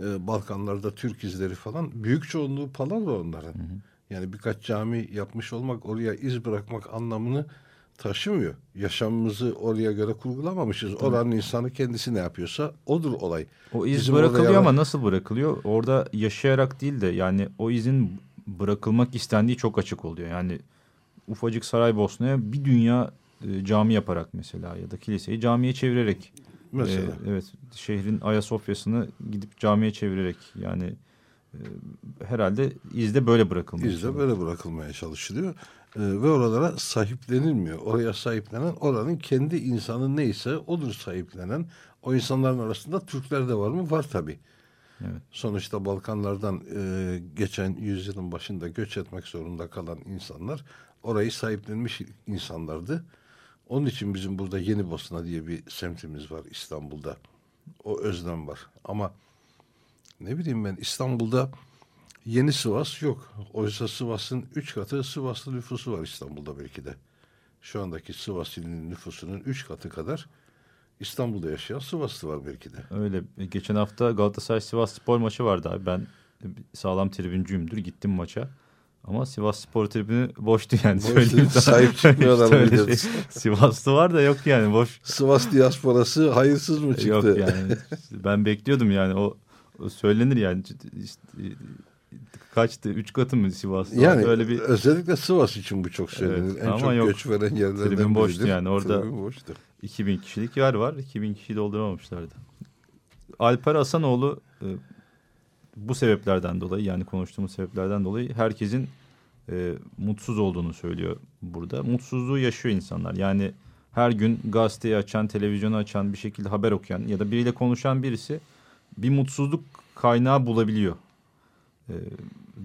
e, Balkanlarda Türk izleri falan büyük çoğunluğu palavra onların. Yani birkaç cami yapmış olmak oraya iz bırakmak anlamını taşımıyor. Yaşamımızı oraya göre kurgulamamışız. Oranın insanı kendisi ne yapıyorsa odur olay. O iz Bizim bırakılıyor ama yana- nasıl bırakılıyor? Orada yaşayarak değil de yani o izin bırakılmak istendiği çok açık oluyor. Yani ufacık Saraybosna'ya bir dünya e, cami yaparak mesela ya da kiliseyi camiye çevirerek Mesela. e, evet şehrin Ayasofya'sını gidip camiye çevirerek yani e, herhalde izde böyle bırakılmış. İzle böyle bırakılmaya çalışılıyor. Ee, ve oralara sahiplenilmiyor. Oraya sahiplenen oranın kendi insanı neyse odur sahiplenen. O insanların arasında Türkler de var mı? Var tabii. Evet. Sonuçta Balkanlardan e, geçen yüzyılın başında göç etmek zorunda kalan insanlar orayı sahiplenmiş insanlardı. Onun için bizim burada Yeni Bosna diye bir semtimiz var İstanbul'da. O özlem var. Ama ne bileyim ben İstanbul'da Yeni Sivas yok. Oysa Sivas'ın üç katı Sivaslı nüfusu var İstanbul'da belki de. Şu andaki Sivas ilinin nüfusunun üç katı kadar İstanbul'da yaşayan Sivaslı var belki de. Öyle. E, Geçen hafta Galatasaray Sivas Spor maçı vardı abi. Ben sağlam tribüncüyümdür. Gittim maça. Ama Sivas Spor tribünü boştu yani. Boştu, Söyleyeyim sahip çıkmıyorlar mıydı? şey. Sivaslı var da yok yani boş. Sivas diasporası hayırsız mı çıktı? Yok yani. *laughs* Ben bekliyordum yani o, o söylenir yani. İşte, kaçtı? Üç katı mı Sivas'ta? Yani Öyle bir özellikle Sivas için bu çok söylenir. Evet, en ama çok yok. göç veren yerlerden Tribün boştu biridir. yani orada Tribün boştu. 2000 kişilik yer var. 2000 kişiyi dolduramamışlardı. Alper Hasanoğlu e, bu sebeplerden dolayı yani konuştuğumuz sebeplerden dolayı herkesin e, mutsuz olduğunu söylüyor burada. Mutsuzluğu yaşıyor insanlar. Yani her gün gazeteyi açan, televizyonu açan, bir şekilde haber okuyan ya da biriyle konuşan birisi bir mutsuzluk kaynağı bulabiliyor. E,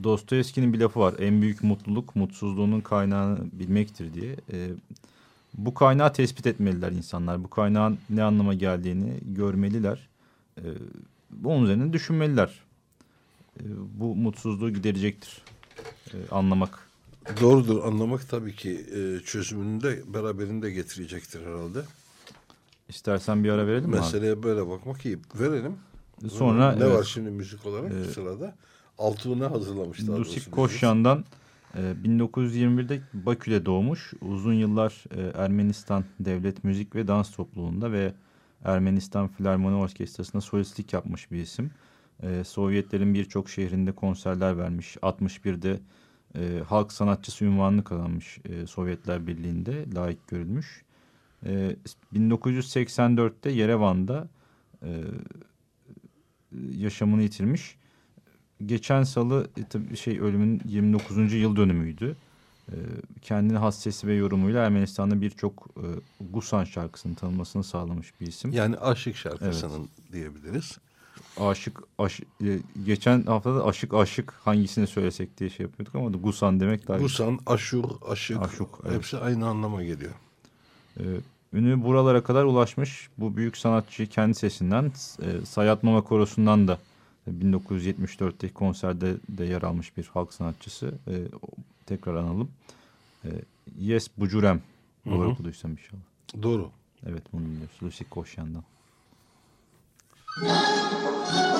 Dostoyevski'nin bir lafı var. En büyük mutluluk mutsuzluğunun kaynağını bilmektir diye. E, bu kaynağı tespit etmeliler insanlar. Bu kaynağın ne anlama geldiğini görmeliler. E, onun üzerine düşünmeliler. E, bu mutsuzluğu giderecektir. E, anlamak. Doğrudur anlamak tabii ki e, çözümünü de beraberinde getirecektir herhalde. İstersen bir ara verelim mi abi? Meseleye böyle bakmak iyi. Verelim. Sonra, ne evet. var şimdi müzik olarak Ee, sırada? Altuğ ne hazırlamış daha Lusik Koşyan'dan e, 1921'de Bakü'de doğmuş. Uzun yıllar e, Ermenistan Devlet Müzik ve Dans Topluluğu'nda ve Ermenistan Filarmoni Orkestrası'nda solistlik yapmış bir isim. E, Sovyetlerin birçok şehrinde konserler vermiş. 61'de e, halk sanatçısı unvanını kazanmış e, Sovyetler Birliği'nde layık görülmüş. E, 1984'te Yerevan'da e, yaşamını yitirmiş. Geçen salı e, şey ölümün 29. yıl dönümüydü. E, kendine has sesi ve yorumuyla Ermenistan'da birçok e, Gusan şarkısının tanınmasını sağlamış bir isim. Yani aşık şarkısının diyebiliriz. Aşık, aş, e, geçen haftada aşık aşık hangisini söylesek diye şey yapıyorduk ama da Gusan demek daha Gusan, aşur, aşık, Aşuk, evet. hepsi aynı anlama geliyor. Ee, ünü buralara kadar ulaşmış. Bu büyük sanatçı kendi sesinden e, Sayat Nova Korosu'ndan da 1974'teki konserde de yer almış bir halk sanatçısı. E, tekrar analım. E, yes Bucurem. Doğru okuduysam inşallah. Doğru. Evet bunu biliyoruz. Lusik Koşyan'dan. Oh,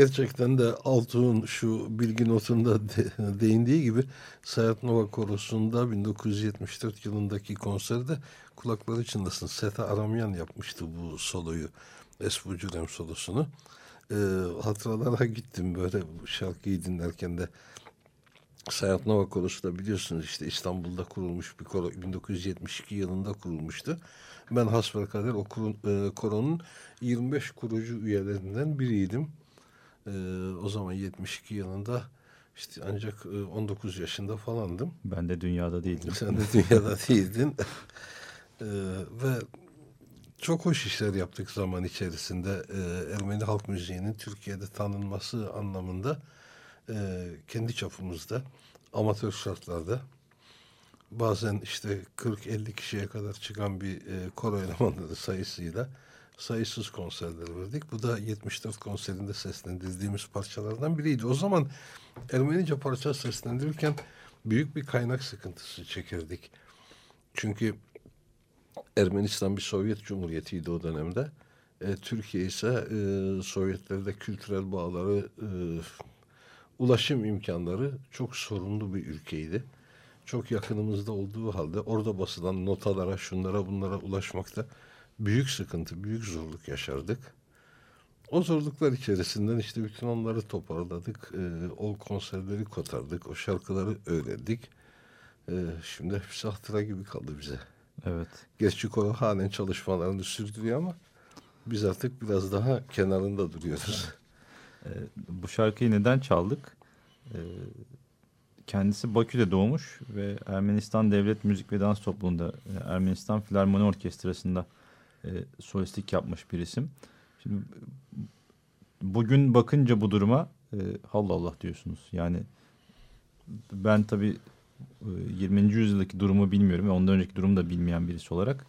Gerçekten de Altuğ'un şu bilgi notunda de, değindiği gibi Sayat Nova Korosu'nda 1974 yılındaki konserde kulakları çınlasın. Seta Aramyan yapmıştı bu soloyu. Esbu Cürem solosunu. Ee, hatıralara gittim böyle şarkıyı dinlerken de Sayat Nova Korosu da biliyorsunuz işte İstanbul'da kurulmuş bir koro 1972 yılında kurulmuştu. Ben hasbelkader o kurun, e, koronun 25 kurucu üyelerinden biriydim. E, o zaman 72 yılında işte ancak 19 yaşında falandım. Ben de dünyada değildim. Sen de dünyada *laughs* değildin. e, ve çok hoş işler yaptık zaman içerisinde. E, Ermeni halk müziğinin Türkiye'de tanınması anlamında e, kendi çapımızda amatör şartlarda bazen işte 40-50 kişiye kadar çıkan bir e, koro elemanları sayısıyla sayısız konserler verdik. Bu da 74 konserinde seslendirdiğimiz parçalardan biriydi. O zaman Ermenice parça seslendirirken büyük bir kaynak sıkıntısı çekirdik. Çünkü Ermenistan bir Sovyet Cumhuriyeti'ydi o dönemde. E, Türkiye ise e, Sovyetlerde kültürel bağları, e, ulaşım imkanları çok sorunlu bir ülkeydi. Çok yakınımızda olduğu halde orada basılan notalara, şunlara, bunlara ulaşmakta büyük sıkıntı, büyük zorluk yaşardık. O zorluklar içerisinden işte bütün onları toparladık. E, o konserleri kotardık, o şarkıları öğrendik. E, şimdi hepsi hatıra gibi kaldı bize. Evet. Gerçi konu halen çalışmalarını sürdürüyor ama biz artık biraz daha kenarında duruyoruz. E, bu şarkıyı neden çaldık? E, kendisi Bakü'de doğmuş ve Ermenistan Devlet Müzik ve Dans Topluluğu'nda Ermenistan Filarmoni Orkestrası'nda e, solistlik yapmış bir isim. Şimdi bugün bakınca bu duruma e, Allah Allah diyorsunuz. Yani ben tabii e, 20. yüzyıldaki durumu bilmiyorum ve ondan önceki durumu da bilmeyen birisi olarak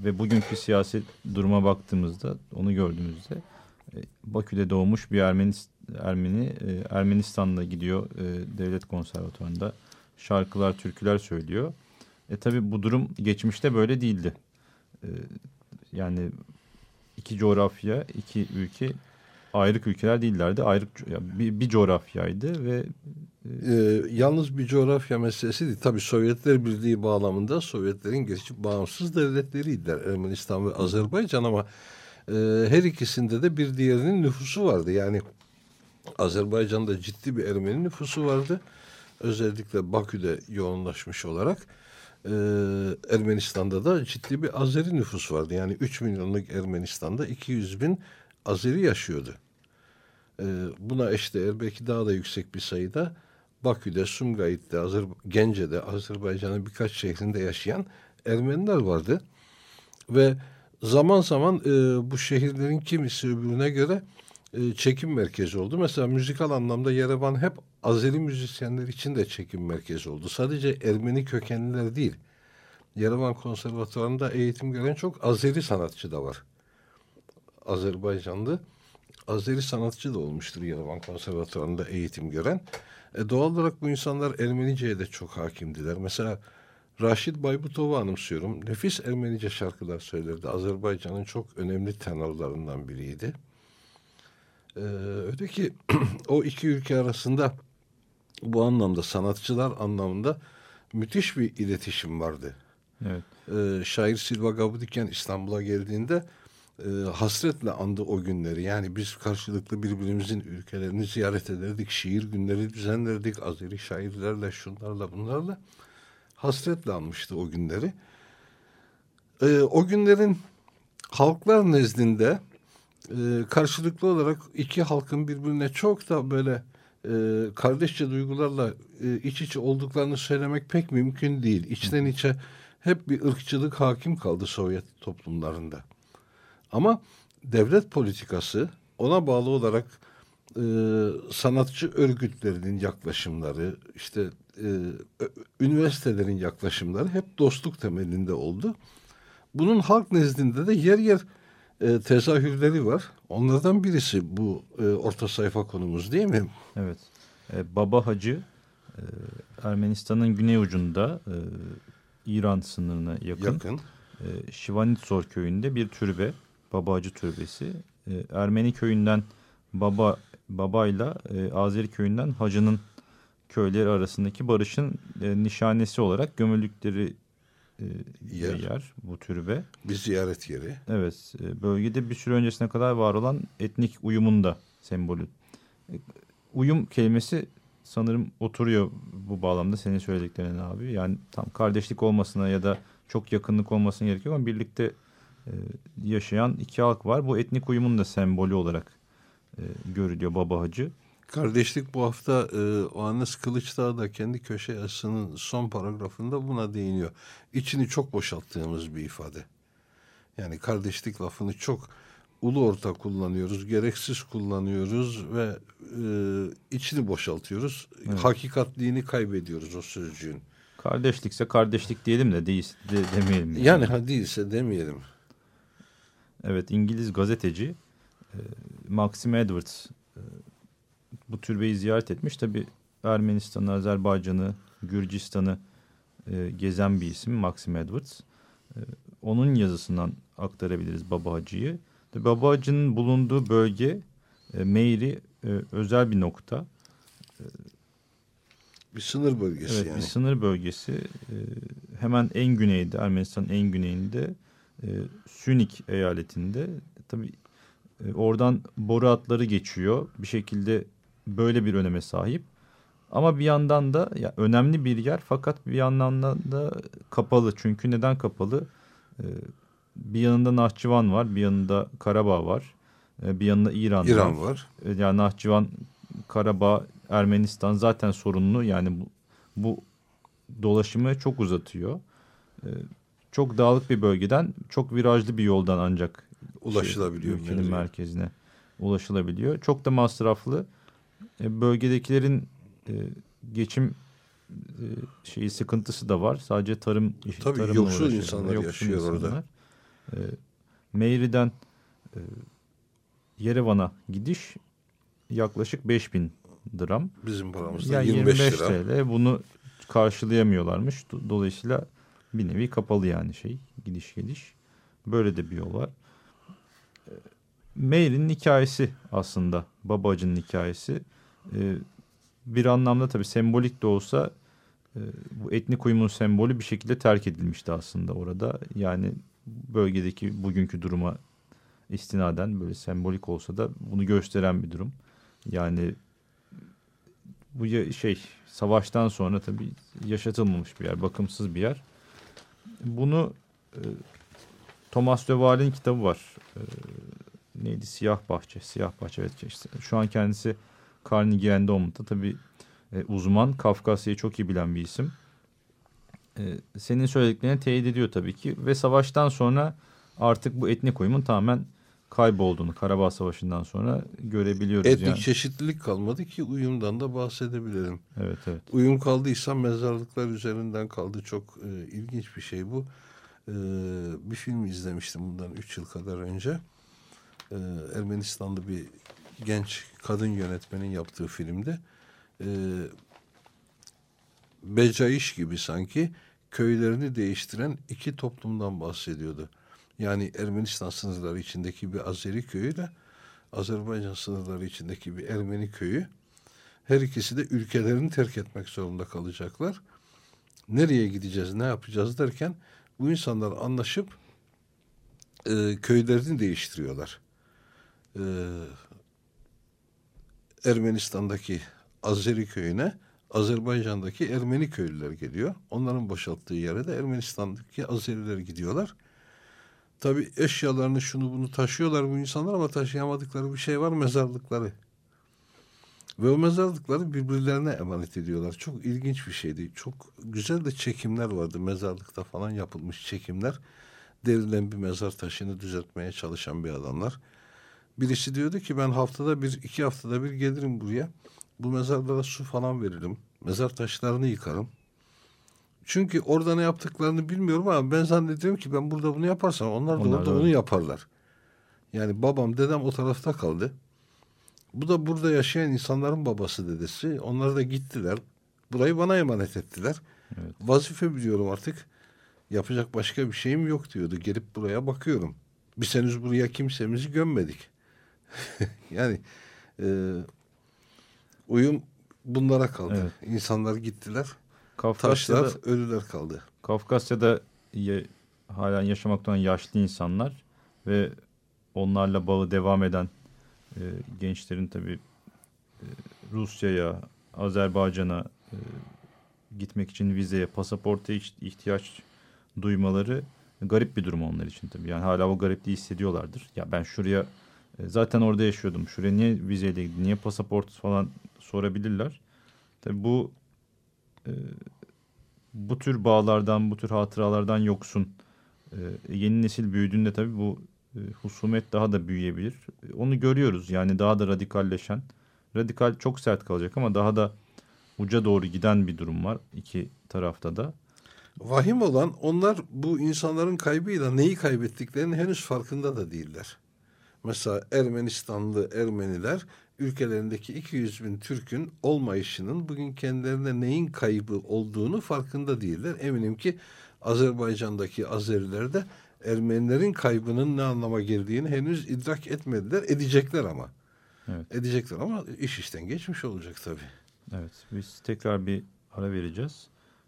ve bugünkü siyasi duruma baktığımızda onu gördüğümüzde e, Bakü'de doğmuş bir Ermeni Ermeni e, Ermenistan'da gidiyor e, devlet konservatuvarında şarkılar, türküler söylüyor. E tabi bu durum geçmişte böyle değildi. Yani iki coğrafya, iki ülke ayrık ülkeler değillerdi. Ayrık bir, bir coğrafyaydı ve e, yalnız bir coğrafya meselesi değil. Tabii Sovyetler Birliği bağlamında Sovyetlerin gerçi bağımsız devletleriydiler Ermenistan ve Azerbaycan ama e, her ikisinde de bir diğerinin nüfusu vardı. Yani Azerbaycan'da ciddi bir Ermeni nüfusu vardı. Özellikle Bakü'de yoğunlaşmış olarak. E, Ermenistan'da da ciddi bir Azeri nüfus vardı. Yani 3 milyonluk Ermenistan'da 200 bin Azeri yaşıyordu. E, buna eşdeğer belki daha da yüksek bir sayıda Bakü'de, Sumgayit'te, Azer Gence'de, Azerbaycan'ın birkaç şehrinde yaşayan Ermeniler vardı. Ve zaman zaman e, bu şehirlerin kimisi öbürüne göre e, çekim merkezi oldu. Mesela müzikal anlamda Yerevan hep Azeri müzisyenler için de çekim merkezi oldu. Sadece Ermeni kökenliler değil. Yerevan Konservatuvarı'nda eğitim gören çok Azeri sanatçı da var. Azerbaycanlı. Azeri sanatçı da olmuştur Yerevan Konservatuvarı'nda eğitim gören. E, doğal olarak bu insanlar Ermenice'ye de çok hakimdiler. Mesela Raşid Baybutov'u anımsıyorum. Nefis Ermenice şarkılar söylerdi. Azerbaycan'ın çok önemli tenorlarından biriydi. Ee, öyle ki *clears throat* o iki ülke arasında bu anlamda sanatçılar anlamında müthiş bir iletişim vardı. Evet. Ee, şair Silva Gabudiken İstanbul'a geldiğinde e, hasretle andı o günleri. Yani biz karşılıklı birbirimizin ülkelerini ziyaret ederdik. Şiir günleri düzenlerdik. Azeri şairlerle, şunlarla, bunlarla. Hasretle anmıştı o günleri. Ee, o günlerin halklar nezdinde e, karşılıklı olarak iki halkın birbirine çok da böyle e, kardeşçe duygularla e, iç içe olduklarını söylemek pek mümkün değil. İçten içe hep bir ırkçılık hakim kaldı Sovyet toplumlarında. Ama devlet politikası ona bağlı olarak e, sanatçı örgütlerinin yaklaşımları, işte e, üniversitelerin yaklaşımları hep dostluk temelinde oldu. Bunun halk nezdinde de yer yer e, tezahürleri var. Onlardan birisi bu e, orta sayfa konumuz değil mi? Evet. E, Baba Hacı e, Ermenistan'ın güney ucunda e, İran sınırına yakın, yakın. E, Şivanitsor köyünde bir türbe. Baba Hacı Türbesi. E, Ermeni köyünden baba babayla e, Azeri köyünden hacının köyleri arasındaki barışın e, nişanesi olarak gömüldükleri yer. yer bu türbe. Bir ziyaret yeri. Evet. E, bölgede bir süre öncesine kadar var olan etnik uyumun da sembolü. E, uyum kelimesi sanırım oturuyor bu bağlamda senin söylediklerine abi. Yani tam kardeşlik olmasına ya da çok yakınlık olmasına gerek yok ama birlikte e, yaşayan iki halk var. Bu etnik uyumun da sembolü olarak e, görülüyor Baba Hacı. Kardeşlik bu hafta e, o Anes Kılıçdağ da kendi köşe yazısının son paragrafında buna değiniyor. İçini çok boşalttığımız bir ifade. Yani kardeşlik lafını çok ulu orta kullanıyoruz, gereksiz kullanıyoruz ve e, içini boşaltıyoruz. Evet. Hakikatliğini kaybediyoruz o sözcüğün. Kardeşlikse kardeşlik diyelim de değilse de demeyelim. Yani, yani ha değilse demeyelim. Evet İngiliz gazeteci e, Maxim Edwards e, bu türbeyi ziyaret etmiş. Tabi Ermenistan'ı, Azerbaycan'ı, Gürcistan'ı e, gezen bir isim Maxim Edwards. E, onun yazısından aktarabiliriz Baba Hacı'yı. Baba Hacı'nın bulunduğu bölge e, Meyri e, özel bir nokta. E, bir sınır bölgesi evet, yani. Bir sınır bölgesi. E, hemen en güneyde, Ermenistan'ın en güneyinde e, Sünik eyaletinde. Tabii e, oradan boru hatları geçiyor. Bir şekilde böyle bir öneme sahip. Ama bir yandan da ya önemli bir yer fakat bir yandan da kapalı. Çünkü neden kapalı? Ee, bir yanında Nahçıvan var, bir yanında Karabağ var. Ee, bir yanında İran, İran var. var. Ee, yani Nahçıvan, Karabağ, Ermenistan zaten sorunlu. Yani bu, bu dolaşımı çok uzatıyor. Ee, çok dağlık bir bölgeden, çok virajlı bir yoldan ancak ulaşılabiliyor. Şey, ülkenin merkezine ulaşılabiliyor. Çok da masraflı. E, bölgedekilerin e, geçim e, şeyi sıkıntısı da var. Sadece tarım Tabii yoksul insanlar yoksul yaşıyor insanlar. orada. E, Meyri'den e, Yerevan'a gidiş yaklaşık 5000 dram. Bizim paramızda yani 25 25 lira. TL. Bunu karşılayamıyorlarmış. Dolayısıyla bir nevi kapalı yani şey gidiş geliş. Böyle de bir yol var. Mary'nin hikayesi aslında. Babacının hikayesi. E, bir anlamda tabii sembolik de olsa e, bu etnik uyumun sembolü bir şekilde terk edilmişti aslında orada. Yani bölgedeki bugünkü duruma istinaden böyle sembolik olsa da bunu gösteren bir durum. Yani bu şey savaştan sonra tabii yaşatılmamış bir yer, bakımsız bir yer. bunu e, Thomas de Waal'in kitabı var. E, neydi? Siyah Bahçe. Siyah Bahçe evet. Işte şu an kendisi Carnegie Endowment'ta tabii e, uzman. Kafkasya'yı çok iyi bilen bir isim. E, senin söylediklerini teyit ediyor tabii ki. Ve savaştan sonra artık bu etnik uyumun tamamen kaybolduğunu Karabağ Savaşı'ndan sonra görebiliyoruz. Etnik yani. çeşitlilik kalmadı ki uyumdan da bahsedebilirim. Evet evet. Uyum kaldıysa mezarlıklar üzerinden kaldı. Çok e, ilginç bir şey bu. E, bir film izlemiştim bundan 3 yıl kadar önce. E, Ermenistanlı bir genç kadın yönetmenin yaptığı filmde. E, Becaiş gibi sanki köylerini değiştiren iki toplumdan bahsediyordu. Yani Ermenistan sınırları içindeki bir Azeri köyüyle Azerbaycan sınırları içindeki bir Ermeni köyü her ikisi de ülkelerini terk etmek zorunda kalacaklar. Nereye gideceğiz, ne yapacağız derken bu insanlar anlaşıp e, köylerini değiştiriyorlar. E, Ermenistan'daki Azeri köyüne Azerbaycan'daki Ermeni köylüler geliyor. Onların boşalttığı yere de Ermenistan'daki Azeriler gidiyorlar. Tabi eşyalarını şunu bunu taşıyorlar bu insanlar ama taşıyamadıkları bir şey var mezarlıkları. Ve o mezarlıkları birbirlerine emanet ediyorlar. Çok ilginç bir şeydi. Çok güzel de çekimler vardı. Mezarlıkta falan yapılmış çekimler. Derilen bir mezar taşını düzeltmeye çalışan bir adamlar. Birisi diyordu ki ben haftada bir, iki haftada bir gelirim buraya. Bu mezarlara su falan veririm. Mezar taşlarını yıkarım. Çünkü orada ne yaptıklarını bilmiyorum ama ben zannediyorum ki ben burada bunu yaparsam onlar da Onlar orada da onu yaparlar. Yani babam, dedem o tarafta kaldı. Bu da burada yaşayan insanların babası dedesi. Onlar da gittiler. Burayı bana emanet ettiler. Evet. Vazife biliyorum artık. Yapacak başka bir şeyim yok diyordu. Gelip buraya bakıyorum. Biz henüz buraya kimsemizi gömmedik. *laughs* yani e, uyum bunlara kaldı. Evet. İnsanlar gittiler. Kafkasya'da, Taşlar, ölüler kaldı. Kafkasya'da ya, halen yaşamakta olan yaşlı insanlar ve onlarla bağı devam eden e, gençlerin tabii e, Rusya'ya, Azerbaycan'a e, gitmek için vizeye, pasaporta ihtiyaç duymaları garip bir durum onlar için tabii. Yani hala o garipliği hissediyorlardır. Ya ben şuraya zaten orada yaşıyordum. Şuraya niye vizeyle gittim, niye pasaport falan sorabilirler. Tabii bu e, bu tür bağlardan, bu tür hatıralardan yoksun e, yeni nesil büyüdüğünde tabii bu e, husumet daha da büyüyebilir. E, onu görüyoruz yani daha da radikalleşen. Radikal çok sert kalacak ama daha da uca doğru giden bir durum var iki tarafta da. Vahim olan onlar bu insanların kaybıyla neyi kaybettiklerinin henüz farkında da değiller. Mesela Ermenistanlı Ermeniler ülkelerindeki 200 bin Türk'ün olmayışının bugün kendilerine neyin kaybı olduğunu farkında değiller. Eminim ki Azerbaycan'daki Azeriler de Ermenilerin kaybının ne anlama geldiğini henüz idrak etmediler. Edecekler ama. Evet. Edecekler ama iş işten geçmiş olacak tabii. Evet biz tekrar bir ara vereceğiz.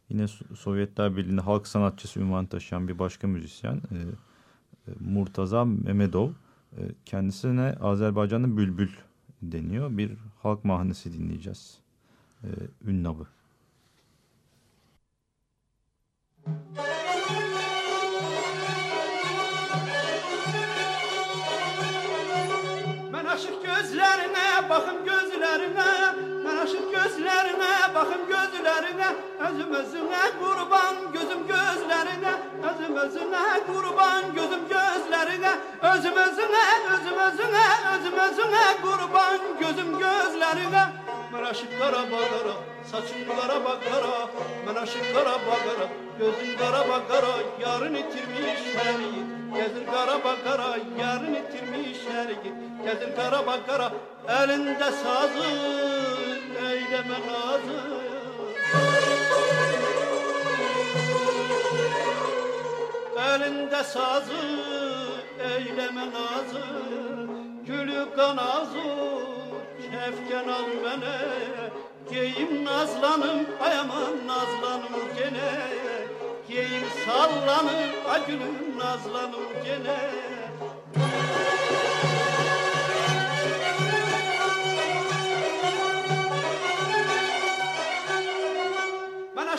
Yine So- Sovyetler Birliği'nde halk sanatçısı ünvanı taşıyan bir başka müzisyen e, e, Murtaza Memedov. E, kendisine Azerbaycan'da Bülbül deniyor. Bir halk mahnesi dinleyeceğiz. E, Ünnabı. Ben aşık gözlerine aşık gözlerine bakım gözlerine Özüm özüne kurban gözüm gözlerine Özüm özüne kurban gözüm gözlerine Özüm özüne özüm özüne özüm özüne kurban gözüm gözlerine. Ben aşık kara bakara saçım kara bakara Ben aşık kara bakara gözüm kara bakara Yarın itirmiş her yiğit Gezir kara yarın itirmiş her yiğit Gezir kara bakara elinde sazı eyleme nazı Elinde sazı eyleme nazı Gülü kanazı kefken al beni. Geyim nazlanım ay aman nazlanım gene. Geyim sallanım ay gülüm nazlanım gene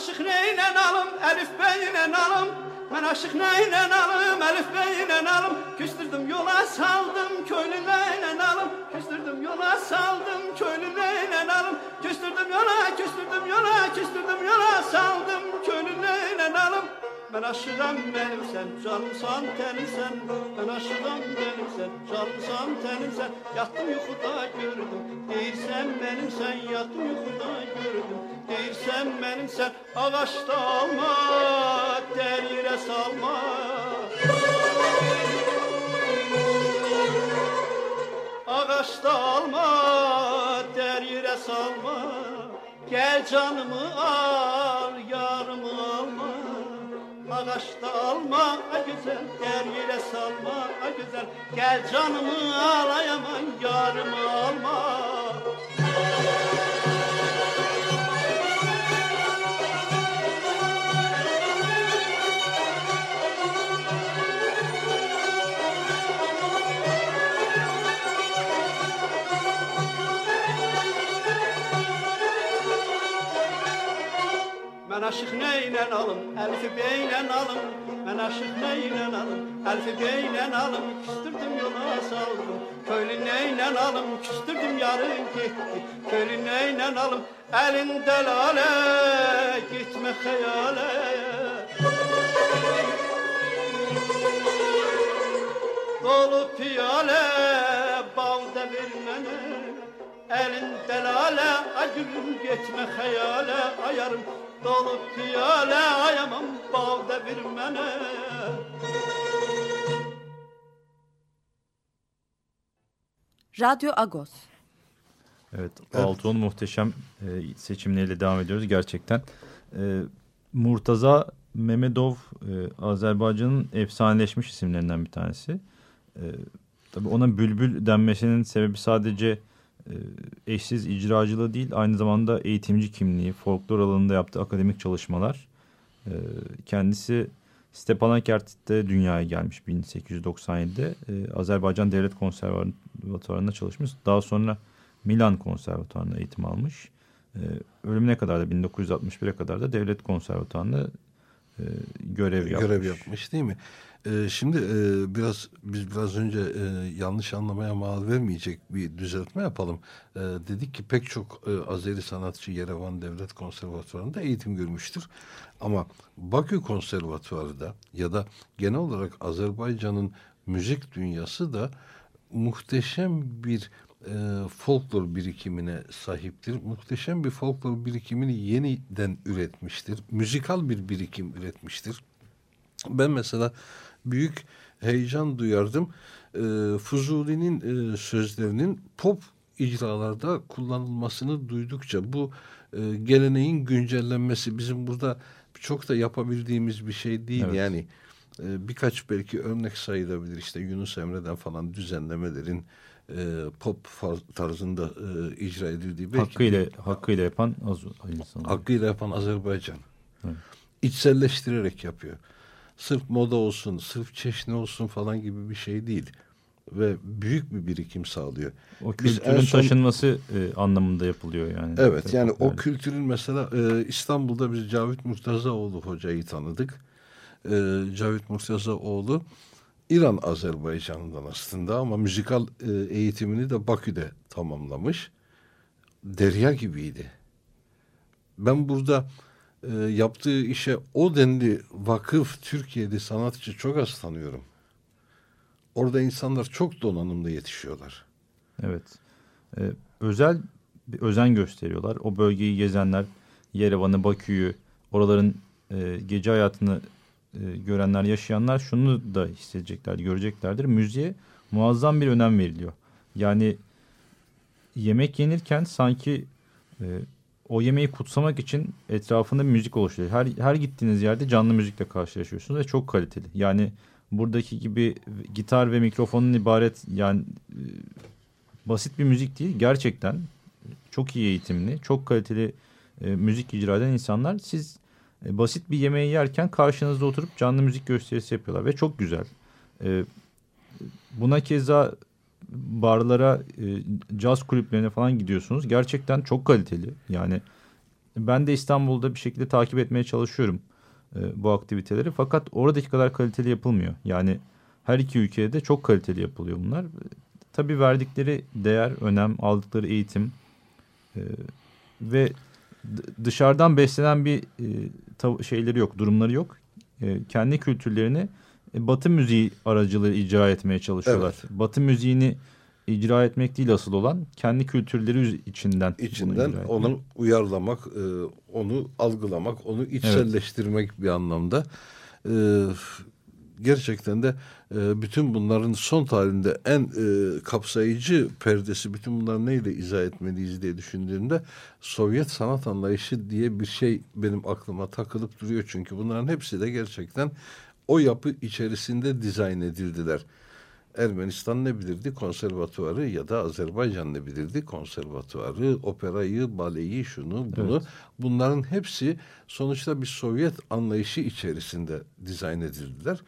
aşık neyle alım, elif beyle alım. Ben aşık neyle alım, elif beyle alım. Küstürdüm yola saldım, köylüleyle alım. Küstürdüm yola saldım, köylüleyle alım. Küstürdüm yola, küstürdüm yola, küstürdüm yola saldım, köylüleyle alım. Ben aşığım benim sen, canımsan tenimsen Ben aşığım benim sen, canımsan tenimsen Yattım yuxuda gördüm, deyirsən benim sen Yattım yuxuda gördüm, deyirsən benim sen Ağaçta alma, derire salma. Ağaçta alma, derire salma. Gel canımı al, yarımı alma. Ağaçta alma ay güzel, yere salma ay güzel. Gel canımı alayamam, yarımı alma Ben aşık neyle alım, elfi beyle alım. Ben aşık neyle alım, elfi beyle alım. Küstürdüm yola saldım, köylü neyle alım? Küstürdüm yarın gitti, köylü neyle alım? Elinde lale, gitme hayale. Dolu piyale, balda vermene Elinde lale, acılım gitme hayale Ayarım dolu piyale ayamam balda bir mene Radyo Agos. Evet, evet. Altuğ'un muhteşem e, seçimleriyle devam ediyoruz gerçekten. E, Murtaza Memedov e, Azerbaycan'ın efsaneleşmiş isimlerinden bir tanesi. E, tabii ona bülbül denmesinin sebebi sadece eşsiz icracılığı değil aynı zamanda eğitimci kimliği, folklor alanında yaptığı akademik çalışmalar. E, kendisi Stepanakert'te dünyaya gelmiş 1897'de. E, Azerbaycan Devlet Konservatuvarı'nda çalışmış. Daha sonra Milan Konservatuvarı'nda eğitim almış. Ölümüne kadar da 1961'e kadar da Devlet Konservatuvarı'nda görev yapmış. Görev yapmış değil mi? Ee, şimdi e, biraz biz biraz önce e, yanlış anlamaya mal vermeyecek bir düzeltme yapalım. E, dedik ki pek çok e, Azeri sanatçı Yerevan Devlet Konservatuvarı'nda eğitim görmüştür. Ama Bakü Konservatuvarı da ya da genel olarak Azerbaycan'ın müzik dünyası da muhteşem bir e, folklor birikimine sahiptir. Muhteşem bir folklor birikimini yeniden üretmiştir. Müzikal bir birikim üretmiştir. Ben mesela büyük heyecan duyardım. E, Fuzuli'nin e, sözlerinin pop icralarda kullanılmasını duydukça bu e, geleneğin güncellenmesi bizim burada çok da yapabildiğimiz bir şey değil evet. yani e, birkaç belki örnek sayılabilir işte Yunus Emre'den falan düzenlemelerin e, pop tarzında e, icra edildiği belki hakkıyla hakkıyla yapan az hakkıyla yapan Azerbaycan evet. içselleştirerek yapıyor sırf moda olsun, sırf çeşni olsun falan gibi bir şey değil. Ve büyük bir birikim sağlıyor. O kültürün son... taşınması e, anlamında yapılıyor yani. Evet yani o kültürün mesela e, İstanbul'da biz Cavit Murtazaoğlu hocayı tanıdık. E, Cavit Murtazaoğlu İran Azerbaycan'dan aslında ama müzikal e, eğitimini de Bakü'de tamamlamış. Derya gibiydi. Ben burada e, yaptığı işe o denli vakıf Türkiye'de sanatçı çok az tanıyorum. Orada insanlar çok donanımlı yetişiyorlar. Evet. Ee, özel bir özen gösteriyorlar. O bölgeyi gezenler, Yerevan'ı, Bakü'yü, oraların e, gece hayatını e, görenler, yaşayanlar şunu da hissedecekler, göreceklerdir. Müziğe muazzam bir önem veriliyor. Yani yemek yenirken sanki e, o yemeği kutsamak için etrafında bir müzik oluşuyor. Her, her gittiğiniz yerde canlı müzikle karşılaşıyorsunuz ve çok kaliteli. Yani buradaki gibi gitar ve mikrofonun ibaret yani e, basit bir müzik değil. Gerçekten çok iyi eğitimli, çok kaliteli e, müzik icra eden insanlar. Siz e, basit bir yemeği yerken karşınızda oturup canlı müzik gösterisi yapıyorlar ve çok güzel. E, buna keza barlara, e, caz kulüplerine falan gidiyorsunuz. Gerçekten çok kaliteli. Yani ben de İstanbul'da bir şekilde takip etmeye çalışıyorum e, bu aktiviteleri. Fakat oradaki kadar kaliteli yapılmıyor. Yani her iki ülkede çok kaliteli yapılıyor bunlar. Tabii verdikleri değer, önem, aldıkları eğitim e, ve dışarıdan beslenen bir e, şeyleri yok, durumları yok. E, kendi kültürlerini Batı müziği aracılığı icra etmeye çalışıyorlar. Evet. Batı müziğini icra etmek değil asıl olan kendi kültürleri içinden içinden onu uyarlamak, e, onu algılamak, onu içselleştirmek evet. bir anlamda. E, gerçekten de e, bütün bunların son tarihinde en e, kapsayıcı perdesi bütün bunları neyle izah etmeliyiz diye düşündüğümde Sovyet sanat anlayışı diye bir şey benim aklıma takılıp duruyor. Çünkü bunların hepsi de gerçekten o yapı içerisinde dizayn edildiler. Ermenistan ne bilirdi? Konservatuarı ya da Azerbaycan ne bilirdi? Konservatuarı, operayı, baleyi, şunu, bunu. Evet. Bunların hepsi sonuçta bir Sovyet anlayışı içerisinde dizayn edildiler.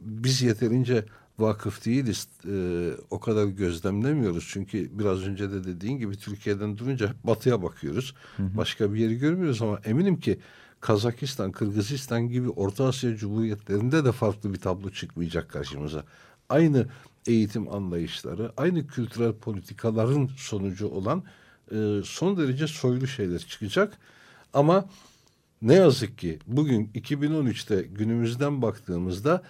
Biz yeterince vakıf değiliz. Ee, o kadar gözlemlemiyoruz. Çünkü biraz önce de dediğin gibi Türkiye'den durunca batıya bakıyoruz. Hı hı. Başka bir yeri görmüyoruz ama eminim ki Kazakistan, Kırgızistan gibi Orta Asya Cumhuriyetlerinde de farklı bir tablo çıkmayacak karşımıza. Aynı eğitim anlayışları, aynı kültürel politikaların sonucu olan e, son derece soylu şeyler çıkacak. Ama ne yazık ki bugün 2013'te günümüzden baktığımızda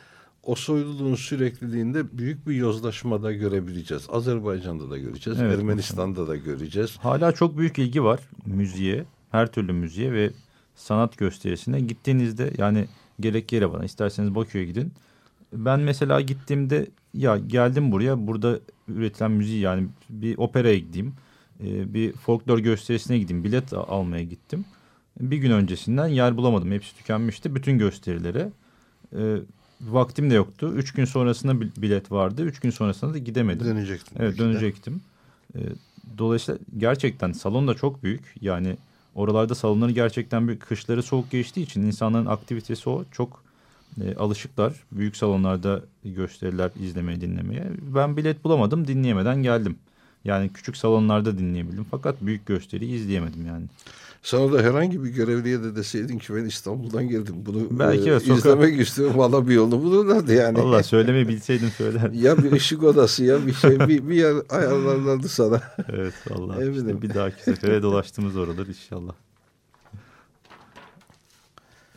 o soyluluğun sürekliliğinde büyük bir yozlaşmada görebileceğiz. Azerbaycan'da da göreceğiz, evet, Ermenistan'da da göreceğiz. Hala çok büyük ilgi var müziğe, her türlü müziğe ve sanat gösterisine. Gittiğinizde yani gerek Yerevan'a isterseniz Bakü'ye gidin. Ben mesela gittiğimde ya geldim buraya burada üretilen müziği yani bir operaya gideyim. E, bir folklor gösterisine gideyim. Bilet almaya gittim. Bir gün öncesinden yer bulamadım. Hepsi tükenmişti. Bütün gösterilere. E, vaktim de yoktu. Üç gün sonrasında bilet vardı. Üç gün sonrasında da gidemedim. Dönecektim. Evet dönecektim. Dolayısıyla gerçekten salon da çok büyük. Yani oralarda salonları gerçekten büyük. Kışları soğuk geçtiği için insanların aktivitesi o. Çok e, alışıklar. Büyük salonlarda gösteriler izlemeye, dinlemeye. Ben bilet bulamadım, dinleyemeden geldim. Yani küçük salonlarda dinleyebildim fakat büyük gösteri izleyemedim yani. Sana da herhangi bir görevliye de deseydin ki ben İstanbul'dan geldim. Bunu Belki e, sokak... izlemek istiyorum. Valla bir yolunu bulurlardı yani. Valla söylemeyi bilseydim söyler. ya bir ışık odası ya bir şey bir, bir yer ayarlarlardı sana. evet valla işte bir dahaki sefere dolaştığımız oralar inşallah.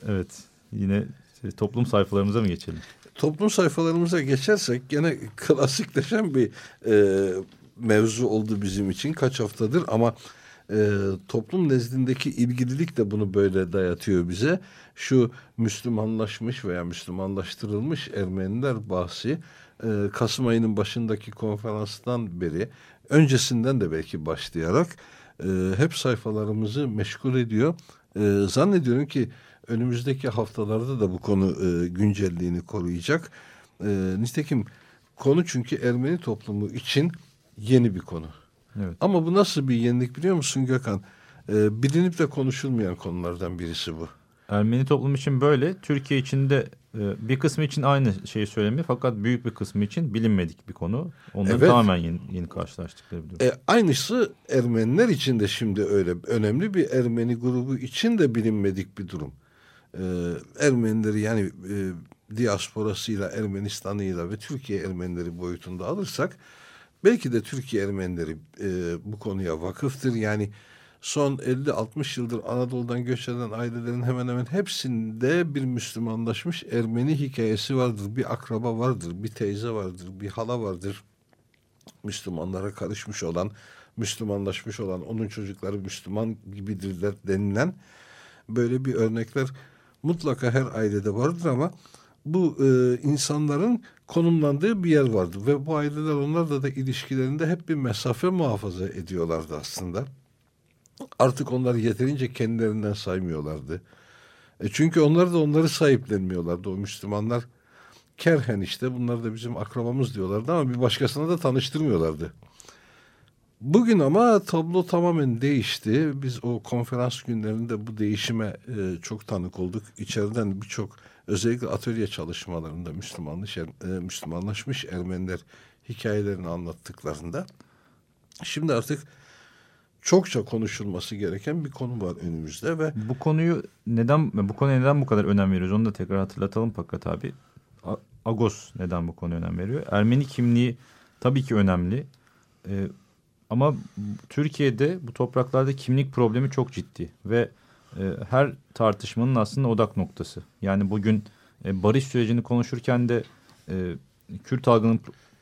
Evet yine toplum sayfalarımıza mı geçelim? Toplum sayfalarımıza geçersek gene *laughs* klasikleşen bir e, mevzu oldu bizim için kaç haftadır ama e, toplum nezdindeki ilgililik de bunu böyle dayatıyor bize. Şu Müslümanlaşmış veya Müslümanlaştırılmış Ermeniler bahsi e, Kasım ayının başındaki konferanstan beri öncesinden de belki başlayarak e, hep sayfalarımızı meşgul ediyor. E, zannediyorum ki önümüzdeki haftalarda da bu konu e, güncelliğini koruyacak. E, nitekim konu çünkü Ermeni toplumu için yeni bir konu. Evet. Ama bu nasıl bir yenilik biliyor musun Gökhan? E, bilinip de konuşulmayan konulardan birisi bu. Ermeni toplum için böyle. Türkiye içinde e, bir kısmı için aynı şeyi söylemiyor. Fakat büyük bir kısmı için bilinmedik bir konu. Onların evet. tamamen yeni, yeni karşılaştıkları bir durum. E, aynısı Ermeniler için de şimdi öyle. Önemli bir Ermeni grubu için de bilinmedik bir durum e, Ermenileri yani e, diasporasıyla, Ermenistan'ıyla ve Türkiye Ermenileri boyutunda alırsak belki de Türkiye Ermenileri e, bu konuya vakıftır. Yani son 50-60 yıldır Anadolu'dan göç eden ailelerin hemen hemen hepsinde bir Müslümanlaşmış Ermeni hikayesi vardır. Bir akraba vardır, bir teyze vardır, bir hala vardır. Müslümanlara karışmış olan, Müslümanlaşmış olan, onun çocukları Müslüman gibidirler denilen böyle bir örnekler mutlaka her ailede vardır ama bu e, insanların konumlandığı bir yer vardı ve bu aileler onlarla da ilişkilerinde hep bir mesafe muhafaza ediyorlardı aslında. Artık onlar yeterince kendilerinden saymıyorlardı. E çünkü onlar da onları sahiplenmiyorlardı o Müslümanlar. Kerhen işte bunlar da bizim akrabamız diyorlardı ama bir başkasına da tanıştırmıyorlardı. Bugün ama tablo tamamen değişti. Biz o konferans günlerinde bu değişime e, çok tanık olduk. İçeriden birçok özellikle atölye çalışmalarında Müslümanlaş, e, Müslümanlaşmış Ermeniler hikayelerini anlattıklarında şimdi artık çokça konuşulması gereken bir konu var önümüzde ve bu konuyu neden bu konuya neden bu kadar önem veriyoruz onu da tekrar hatırlatalım Fakat abi. Agos neden bu konuya önem veriyor? Ermeni kimliği tabii ki önemli. Ee, ama Türkiye'de bu topraklarda kimlik problemi çok ciddi ve e, her tartışmanın aslında odak noktası. Yani bugün e, barış sürecini konuşurken de e, Kürt halkının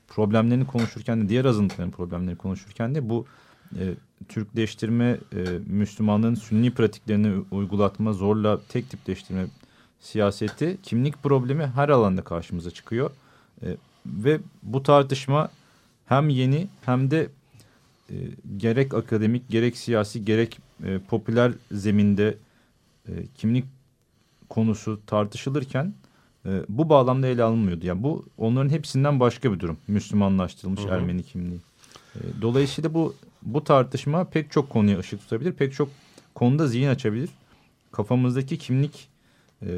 problemlerini konuşurken de diğer azınlıkların problemlerini konuşurken de bu e, Türkleştirme, e, Müslümanlığın sünni pratiklerini uygulatma, zorla tek tipleştirme siyaseti, kimlik problemi her alanda karşımıza çıkıyor. E, ve bu tartışma hem yeni hem de e, gerek akademik, gerek siyasi, gerek e, popüler zeminde e, kimlik konusu tartışılırken e, bu bağlamda ele alınmıyordu. Yani bu onların hepsinden başka bir durum. Müslümanlaştırılmış hı hı. Ermeni kimliği. E, dolayısıyla bu bu tartışma pek çok konuya ışık tutabilir. Pek çok konuda zihin açabilir. Kafamızdaki kimlik e,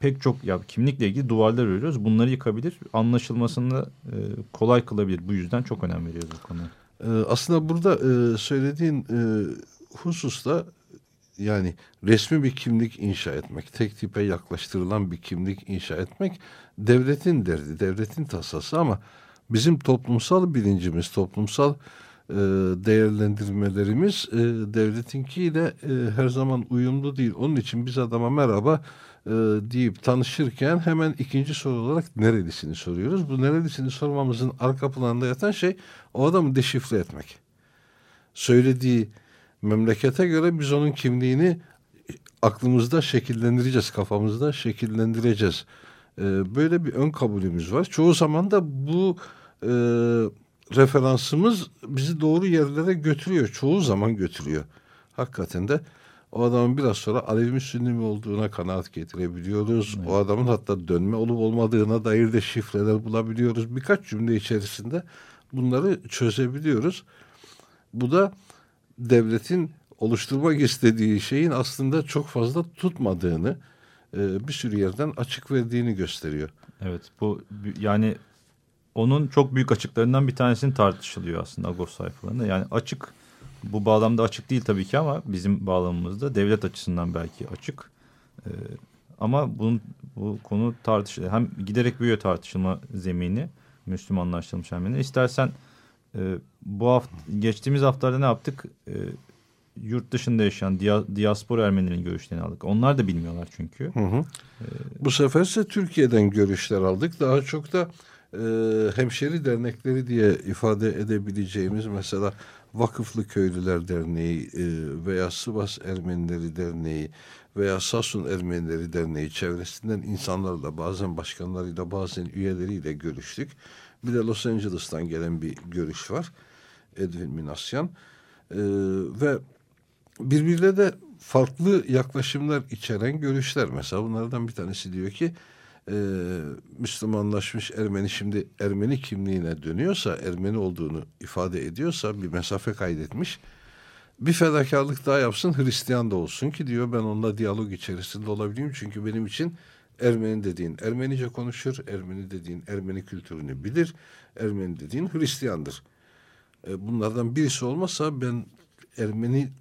pek çok ya kimlikle ilgili duvarlar örüyoruz. Bunları yıkabilir. Anlaşılmasını e, kolay kılabilir. Bu yüzden çok önem veriyoruz bu konuya. E, aslında burada e, söylediğin e, hususta yani resmi bir kimlik inşa etmek, tek tipe yaklaştırılan bir kimlik inşa etmek devletin derdi, devletin tasası ama bizim toplumsal bilincimiz, toplumsal e, değerlendirmelerimiz devletinkiyle her zaman uyumlu değil. Onun için biz adama merhaba e, deyip tanışırken hemen ikinci soru olarak nerelisini soruyoruz. Bu nerelisini sormamızın arka planında yatan şey o adamı deşifre etmek. Söylediği memlekete göre biz onun kimliğini aklımızda şekillendireceğiz, kafamızda şekillendireceğiz. E, böyle bir ön kabulümüz var. Çoğu zaman da bu e, referansımız bizi doğru yerlere götürüyor. Çoğu zaman götürüyor. Hakikaten de o adamın biraz sonra Alevi Sünni mi olduğuna kanaat getirebiliyoruz. Evet. O adamın hatta dönme olup olmadığına dair de şifreler bulabiliyoruz. Birkaç cümle içerisinde bunları çözebiliyoruz. Bu da devletin oluşturmak istediği şeyin aslında çok fazla tutmadığını e, bir sürü yerden açık verdiğini gösteriyor. Evet bu yani onun çok büyük açıklarından bir tanesini tartışılıyor aslında Agos sayfalarında. Yani açık bu bağlamda açık değil tabii ki ama bizim bağlamımızda devlet açısından belki açık. Ee, ama bunun, bu konu tartışılıyor. Hem giderek büyüyor tartışılma zemini Müslümanlaştırılmış Ermeniler. İstersen e, bu hafta geçtiğimiz haftalarda ne yaptık? E, yurt dışında yaşayan dia, diaspora Ermenilerin görüşlerini aldık. Onlar da bilmiyorlar çünkü. Hı hı. Ee, bu sefer ise Türkiye'den görüşler aldık. Daha çok da e, hemşeri dernekleri diye ifade edebileceğimiz mesela Vakıflı Köylüler Derneği e, veya Sivas Ermenileri Derneği veya Sasun Ermenileri Derneği çevresinden insanlarla bazen başkanlarıyla bazen üyeleriyle görüştük. Bir de Los Angeles'tan gelen bir görüş var. Edwin Minasyan. Ee, ve birbirine de farklı yaklaşımlar içeren görüşler. Mesela bunlardan bir tanesi diyor ki e, Müslümanlaşmış Ermeni şimdi Ermeni kimliğine dönüyorsa, Ermeni olduğunu ifade ediyorsa bir mesafe kaydetmiş. Bir fedakarlık daha yapsın Hristiyan da olsun ki diyor ben onunla diyalog içerisinde olabileyim. Çünkü benim için Ermeni dediğin Ermenice konuşur, Ermeni dediğin Ermeni kültürünü bilir, Ermeni dediğin Hristiyandır. E, bunlardan birisi olmasa ben Ermeni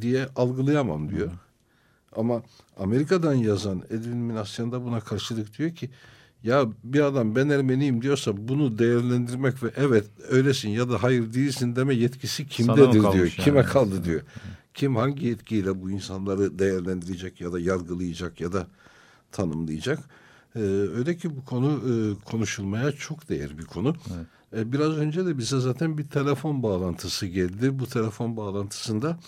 diye algılayamam diyor. Hı. Ama Amerika'dan yazan Edwin Minasyan da buna karşılık diyor ki ya bir adam ben Ermeniyim diyorsa bunu değerlendirmek ve evet öylesin ya da hayır değilsin deme yetkisi kimdedir diyor. Yani? Kime kaldı diyor. Kim hangi yetkiyle bu insanları değerlendirecek ya da yargılayacak ya da tanımlayacak. Ee, öyle ki bu konu e, konuşulmaya çok değer bir konu. Evet. Ee, biraz önce de bize zaten bir telefon bağlantısı geldi. Bu telefon bağlantısında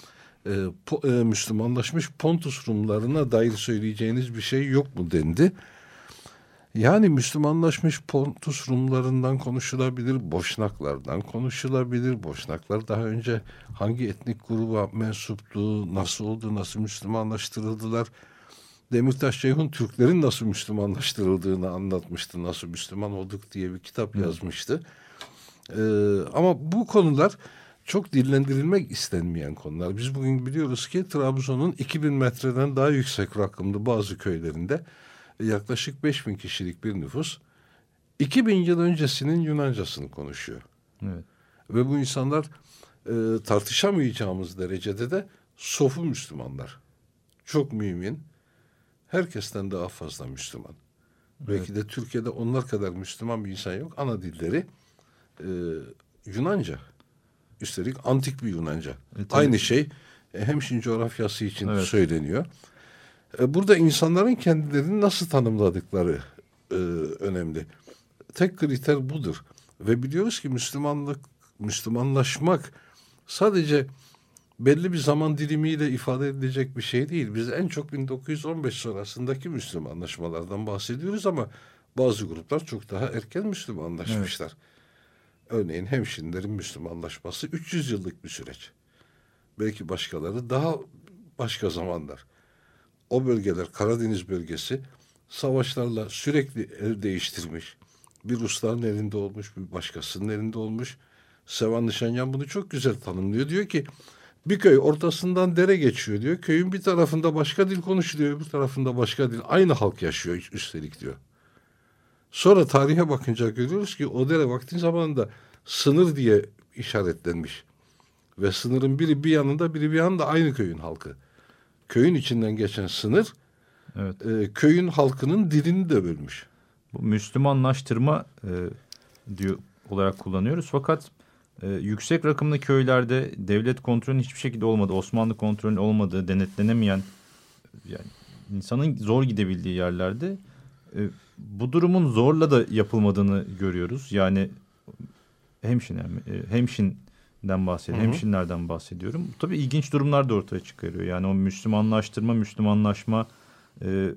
e, po, e, Müslümanlaşmış Pontus Rumlarına dair söyleyeceğiniz bir şey yok mu dendi. Yani Müslümanlaşmış Pontus Rumlarından konuşulabilir, Boşnaklardan konuşulabilir. Boşnaklar daha önce hangi etnik gruba mensuptu, nasıl oldu, nasıl Müslümanlaştırıldılar? Demirtaş Ceyhun Türklerin nasıl Müslümanlaştırıldığını anlatmıştı. Nasıl Müslüman olduk diye bir kitap yazmıştı. Ee, ama bu konular çok dillendirilmek istenmeyen konular. Biz bugün biliyoruz ki Trabzon'un 2000 metreden daha yüksek rakımlı bazı köylerinde yaklaşık 5000 kişilik bir nüfus 2000 yıl öncesinin Yunancasını konuşuyor. Evet. Ve bu insanlar e, tartışamayacağımız derecede de sofu Müslümanlar. Çok mümin. Herkesten daha fazla Müslüman. Belki de Türkiye'de onlar kadar Müslüman bir insan yok. Ana dilleri e, Yunanca. Üstelik antik bir Yunanca. tabii. Aynı şey e, Hemşin coğrafyası için Evet. söyleniyor. E, burada insanların kendilerini nasıl tanımladıkları e, önemli. Tek kriter budur. Ve biliyoruz ki Müslümanlık, Müslümanlaşmak sadece belli bir zaman dilimiyle ifade edilecek bir şey değil. Biz en çok 1915 sonrasındaki Müslümanlaşmalardan bahsediyoruz ama bazı gruplar çok daha erken Müslümanlaşmışlar. Örneğin hemşinlerin Müslümanlaşması 300 yıllık bir süreç. Belki başkaları daha başka zamanlar. O bölgeler Karadeniz bölgesi savaşlarla sürekli el değiştirmiş. Bir Rusların elinde olmuş, bir başkasının elinde olmuş. Sevan Nişanyan bunu çok güzel tanımlıyor. Diyor ki bir köy ortasından dere geçiyor diyor. Köyün bir tarafında başka dil konuşuluyor, bir tarafında başka dil. Aynı halk yaşıyor üstelik diyor. Sonra tarihe bakınca görüyoruz ki o dere vaktin zamanında sınır diye işaretlenmiş. Ve sınırın biri bir yanında biri bir yanında aynı köyün halkı. Köyün içinden geçen sınır Evet. e, köyün halkının dilini de bölmüş. Bu Müslümanlaştırma e, diyor olarak kullanıyoruz. Fakat e, yüksek rakımlı köylerde devlet kontrolünün hiçbir şekilde olmadığı, Osmanlı kontrolünün olmadığı, denetlenemeyen yani insanın zor gidebildiği yerlerde e, bu durumun zorla da yapılmadığını görüyoruz. Yani hemşin, e, hemşinden bahsediyorum, Hı hı. hemşinlerden bahsediyorum. Tabii ilginç durumlar da ortaya çıkarıyor. Yani o Müslümanlaştırma, Müslümanlaşma e,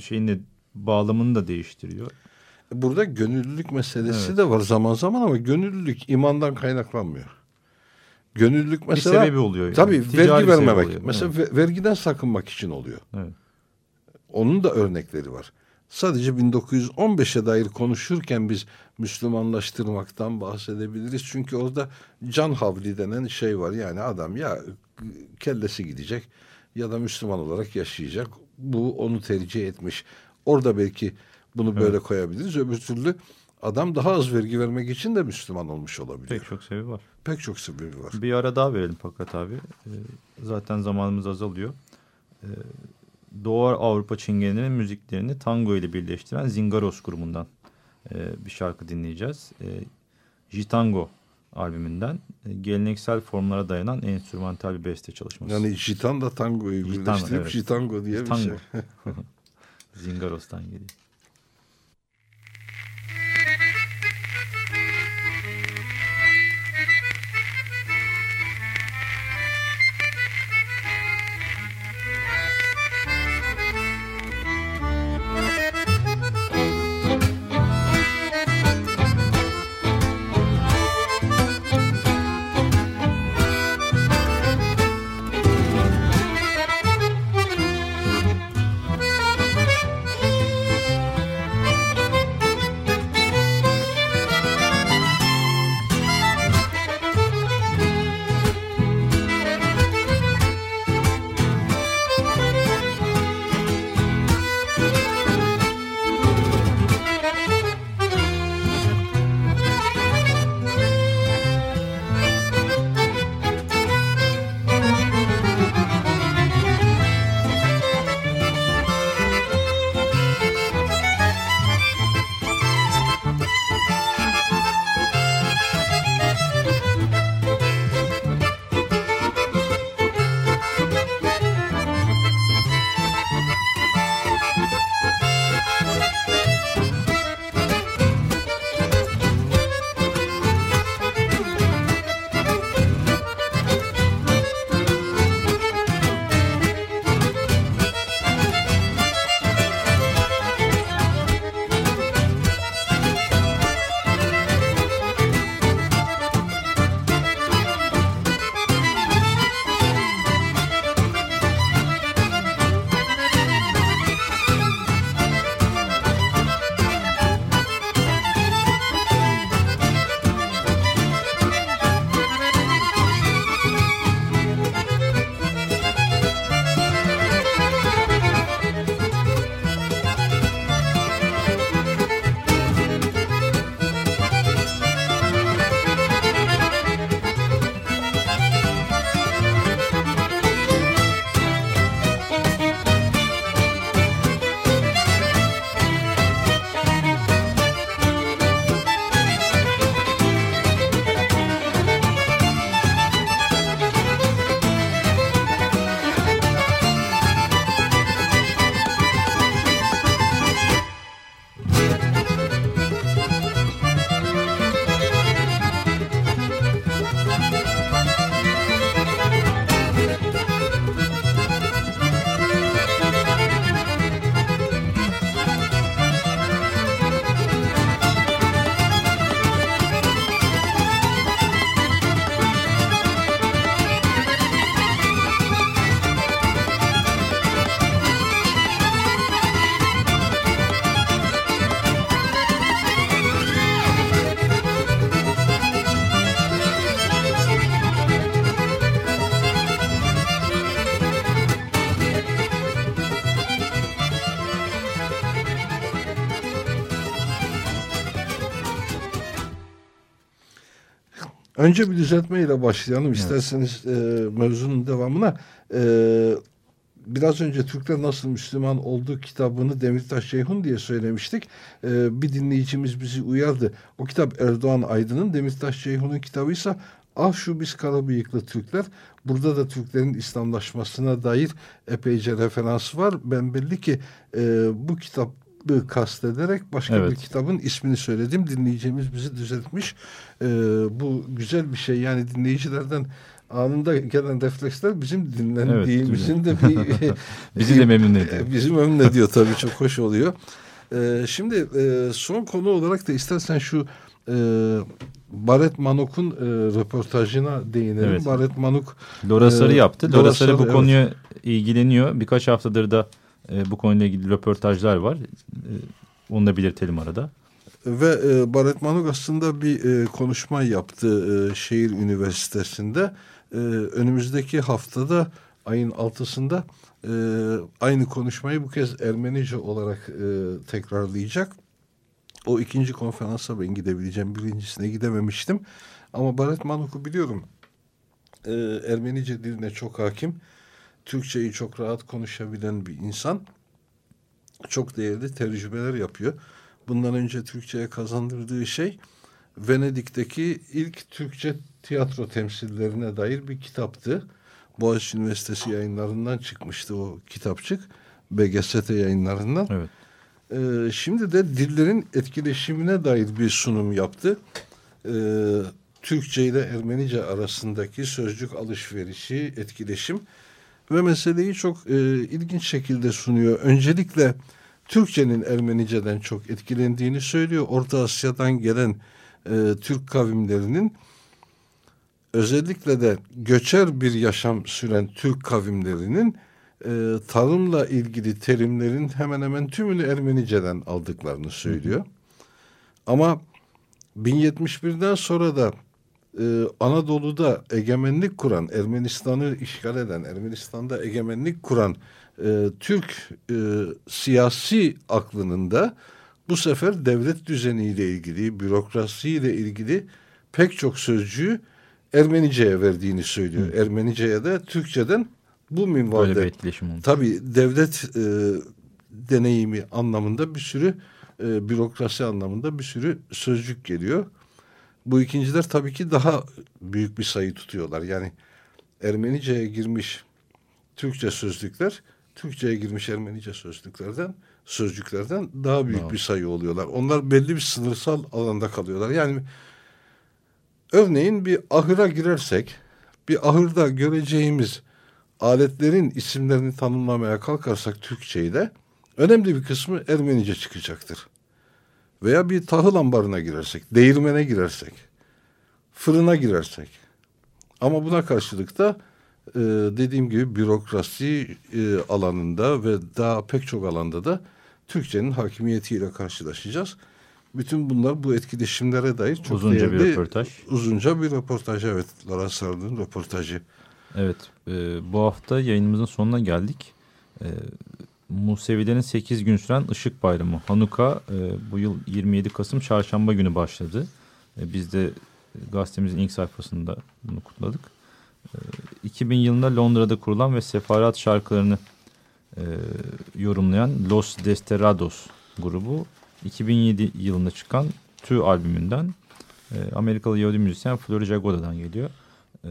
şeyini bağlamını da değiştiriyor. Burada gönüllülük meselesi Evet. de var zaman zaman ama gönüllülük imandan kaynaklanmıyor. Gönüllülük mesela sebebi oluyor yani. Tabii Ticari vergi bir vermemek. oluyor, Mesela ve- vergiden sakınmak için oluyor. Evet. Onun da örnekleri var. Sadece 1915'e dair konuşurken biz Müslümanlaştırmaktan bahsedebiliriz. Çünkü orada can havli denen şey var. Yani adam ya kellesi gidecek ya da Müslüman olarak yaşayacak. Bu onu tercih etmiş. Orada belki bunu böyle koyabiliriz. Öbür türlü adam daha az vergi vermek için de Müslüman olmuş olabilir. Pek çok sebebi var. Pek çok sebebi var. Bir ara daha verelim Fakat abi. Ee, zaten zamanımız azalıyor. Doğu Avrupa çingenelerinin müziklerini tango ile birleştiren Zingaros grubundan e, bir şarkı dinleyeceğiz. E, Jitango albümünden e, geleneksel formlara dayanan enstrümantal bir beste çalışması. Yani jitan da tangoyu Jitango, birleştirip evet. jitango diye bir Tango. şey. *laughs* *laughs* Zingaros'tan geliyor. Önce bir düzeltmeyle başlayalım. İsterseniz e, mevzunun devamına. E, biraz önce Türkler Nasıl Müslüman Olduğu kitabını Demirtaş Ceyhun diye söylemiştik. E, bir dinleyicimiz bizi uyardı. O kitap Erdoğan Aydın'ın Demirtaş Ceyhun'un kitabıysa Ah şu biz kara bıyıklı Türkler. Burada da Türklerin İslamlaşmasına dair epeyce referans var. Ben belli ki e, bu kitabı kastederek başka Evet. bir kitabın ismini söyledim. Dinleyicimiz bizi düzeltmiş. E, bu güzel bir şey. Yani dinleyicilerden anında gelen refleksler bizim dinlendiğimizin de *laughs* bir Bizi de memnun ediyor. Bizi memnun ediyor tabii çok hoş oluyor. E, şimdi e, son konu olarak da istersen şu e, Baret Manuk'un e, röportajına değinelim. Evet. Baret Manuk Laura Sarı e, yaptı. Laura Sarı bu evet. konuya ilgileniyor. Birkaç haftadır da e, bu konuyla ilgili röportajlar var. E, onu da belirtelim arada. Ve e, Baret Manuk aslında bir e, konuşma yaptı e, şehir üniversitesinde. E, önümüzdeki haftada ayın altısında e, aynı konuşmayı bu kez Ermenice olarak e, tekrarlayacak. O ikinci konferansa ben gidebileceğim. Birincisine gidememiştim. Ama Baret Manuk'u biliyorum. E, Ermenice diline çok hakim. Türkçeyi çok rahat konuşabilen bir insan. Çok değerli tecrübeler yapıyor. Bundan önce Türkçe'ye kazandırdığı şey Venedik'teki ilk Türkçe tiyatro temsillerine dair bir kitaptı. Boğaziçi Üniversitesi yayınlarından çıkmıştı o kitapçık. BGST yayınlarından. Evet. Ee, şimdi de dillerin etkileşimine dair bir sunum yaptı. Ee, Türkçe ile Ermenice arasındaki sözcük alışverişi, etkileşim ve meseleyi çok e, ilginç şekilde sunuyor. Öncelikle Türkçenin Ermenice'den çok etkilendiğini söylüyor. Orta Asya'dan gelen e, Türk kavimlerinin özellikle de göçer bir yaşam süren Türk kavimlerinin e, tarımla ilgili terimlerin hemen hemen tümünü Ermenice'den aldıklarını söylüyor. Ama 1071'den sonra da e, Anadolu'da egemenlik kuran, Ermenistan'ı işgal eden, Ermenistan'da egemenlik kuran e, Türk e, siyasi aklının da bu sefer devlet düzeniyle ilgili, bürokrasiyle ilgili pek çok sözcüğü Ermenice'ye verdiğini söylüyor. Ermenice'ye de Türkçeden bu minvalde. Böyle bir etkileşim oldu. Tabii devlet e, deneyimi anlamında bir sürü e, bürokrasi anlamında bir sürü sözcük geliyor. Bu ikinciler tabii ki daha büyük bir sayı tutuyorlar. Yani Ermenice'ye girmiş Türkçe sözlükler, Türkçe'ye girmiş Ermenice sözlüklerden, sözcüklerden daha büyük Wow. bir sayı oluyorlar. Onlar belli bir sınırsal alanda kalıyorlar. Yani örneğin bir ahıra girersek, bir ahırda göreceğimiz aletlerin isimlerini tanımlamaya kalkarsak Türkçe'yle önemli bir kısmı Ermenice çıkacaktır. Veya bir tahıl ambarına girersek, değirmene girersek, fırına girersek. Ama buna karşılık da e, dediğim gibi bürokrasi e, alanında ve daha pek çok alanda da Türkçenin hakimiyetiyle karşılaşacağız. Bütün bunlar bu etkileşimlere dair çok Uzunca bir değerli, röportaj. Uzunca bir röportaj evet. Lara Sarı'nın röportajı. Evet, e, bu hafta yayınımızın sonuna geldik. E, Musevilerin 8 gün süren Işık Bayramı, Hanuka e, bu yıl 27 Kasım Çarşamba günü başladı. E, biz de gazetemizin ilk sayfasında bunu kutladık. E, 2000 yılında Londra'da kurulan ve sefarat şarkılarını e, yorumlayan Los Desterados grubu 2007 yılında çıkan Tü albümünden e, Amerikalı Yahudi müzisyen Flori Jagoda'dan geliyor. E,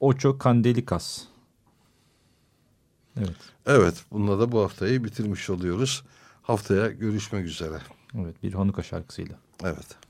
Ocho Candelikas. Evet. Evet, bununla da bu haftayı bitirmiş oluyoruz. Haftaya görüşmek üzere. Evet, bir Hanuka şarkısıyla. Evet.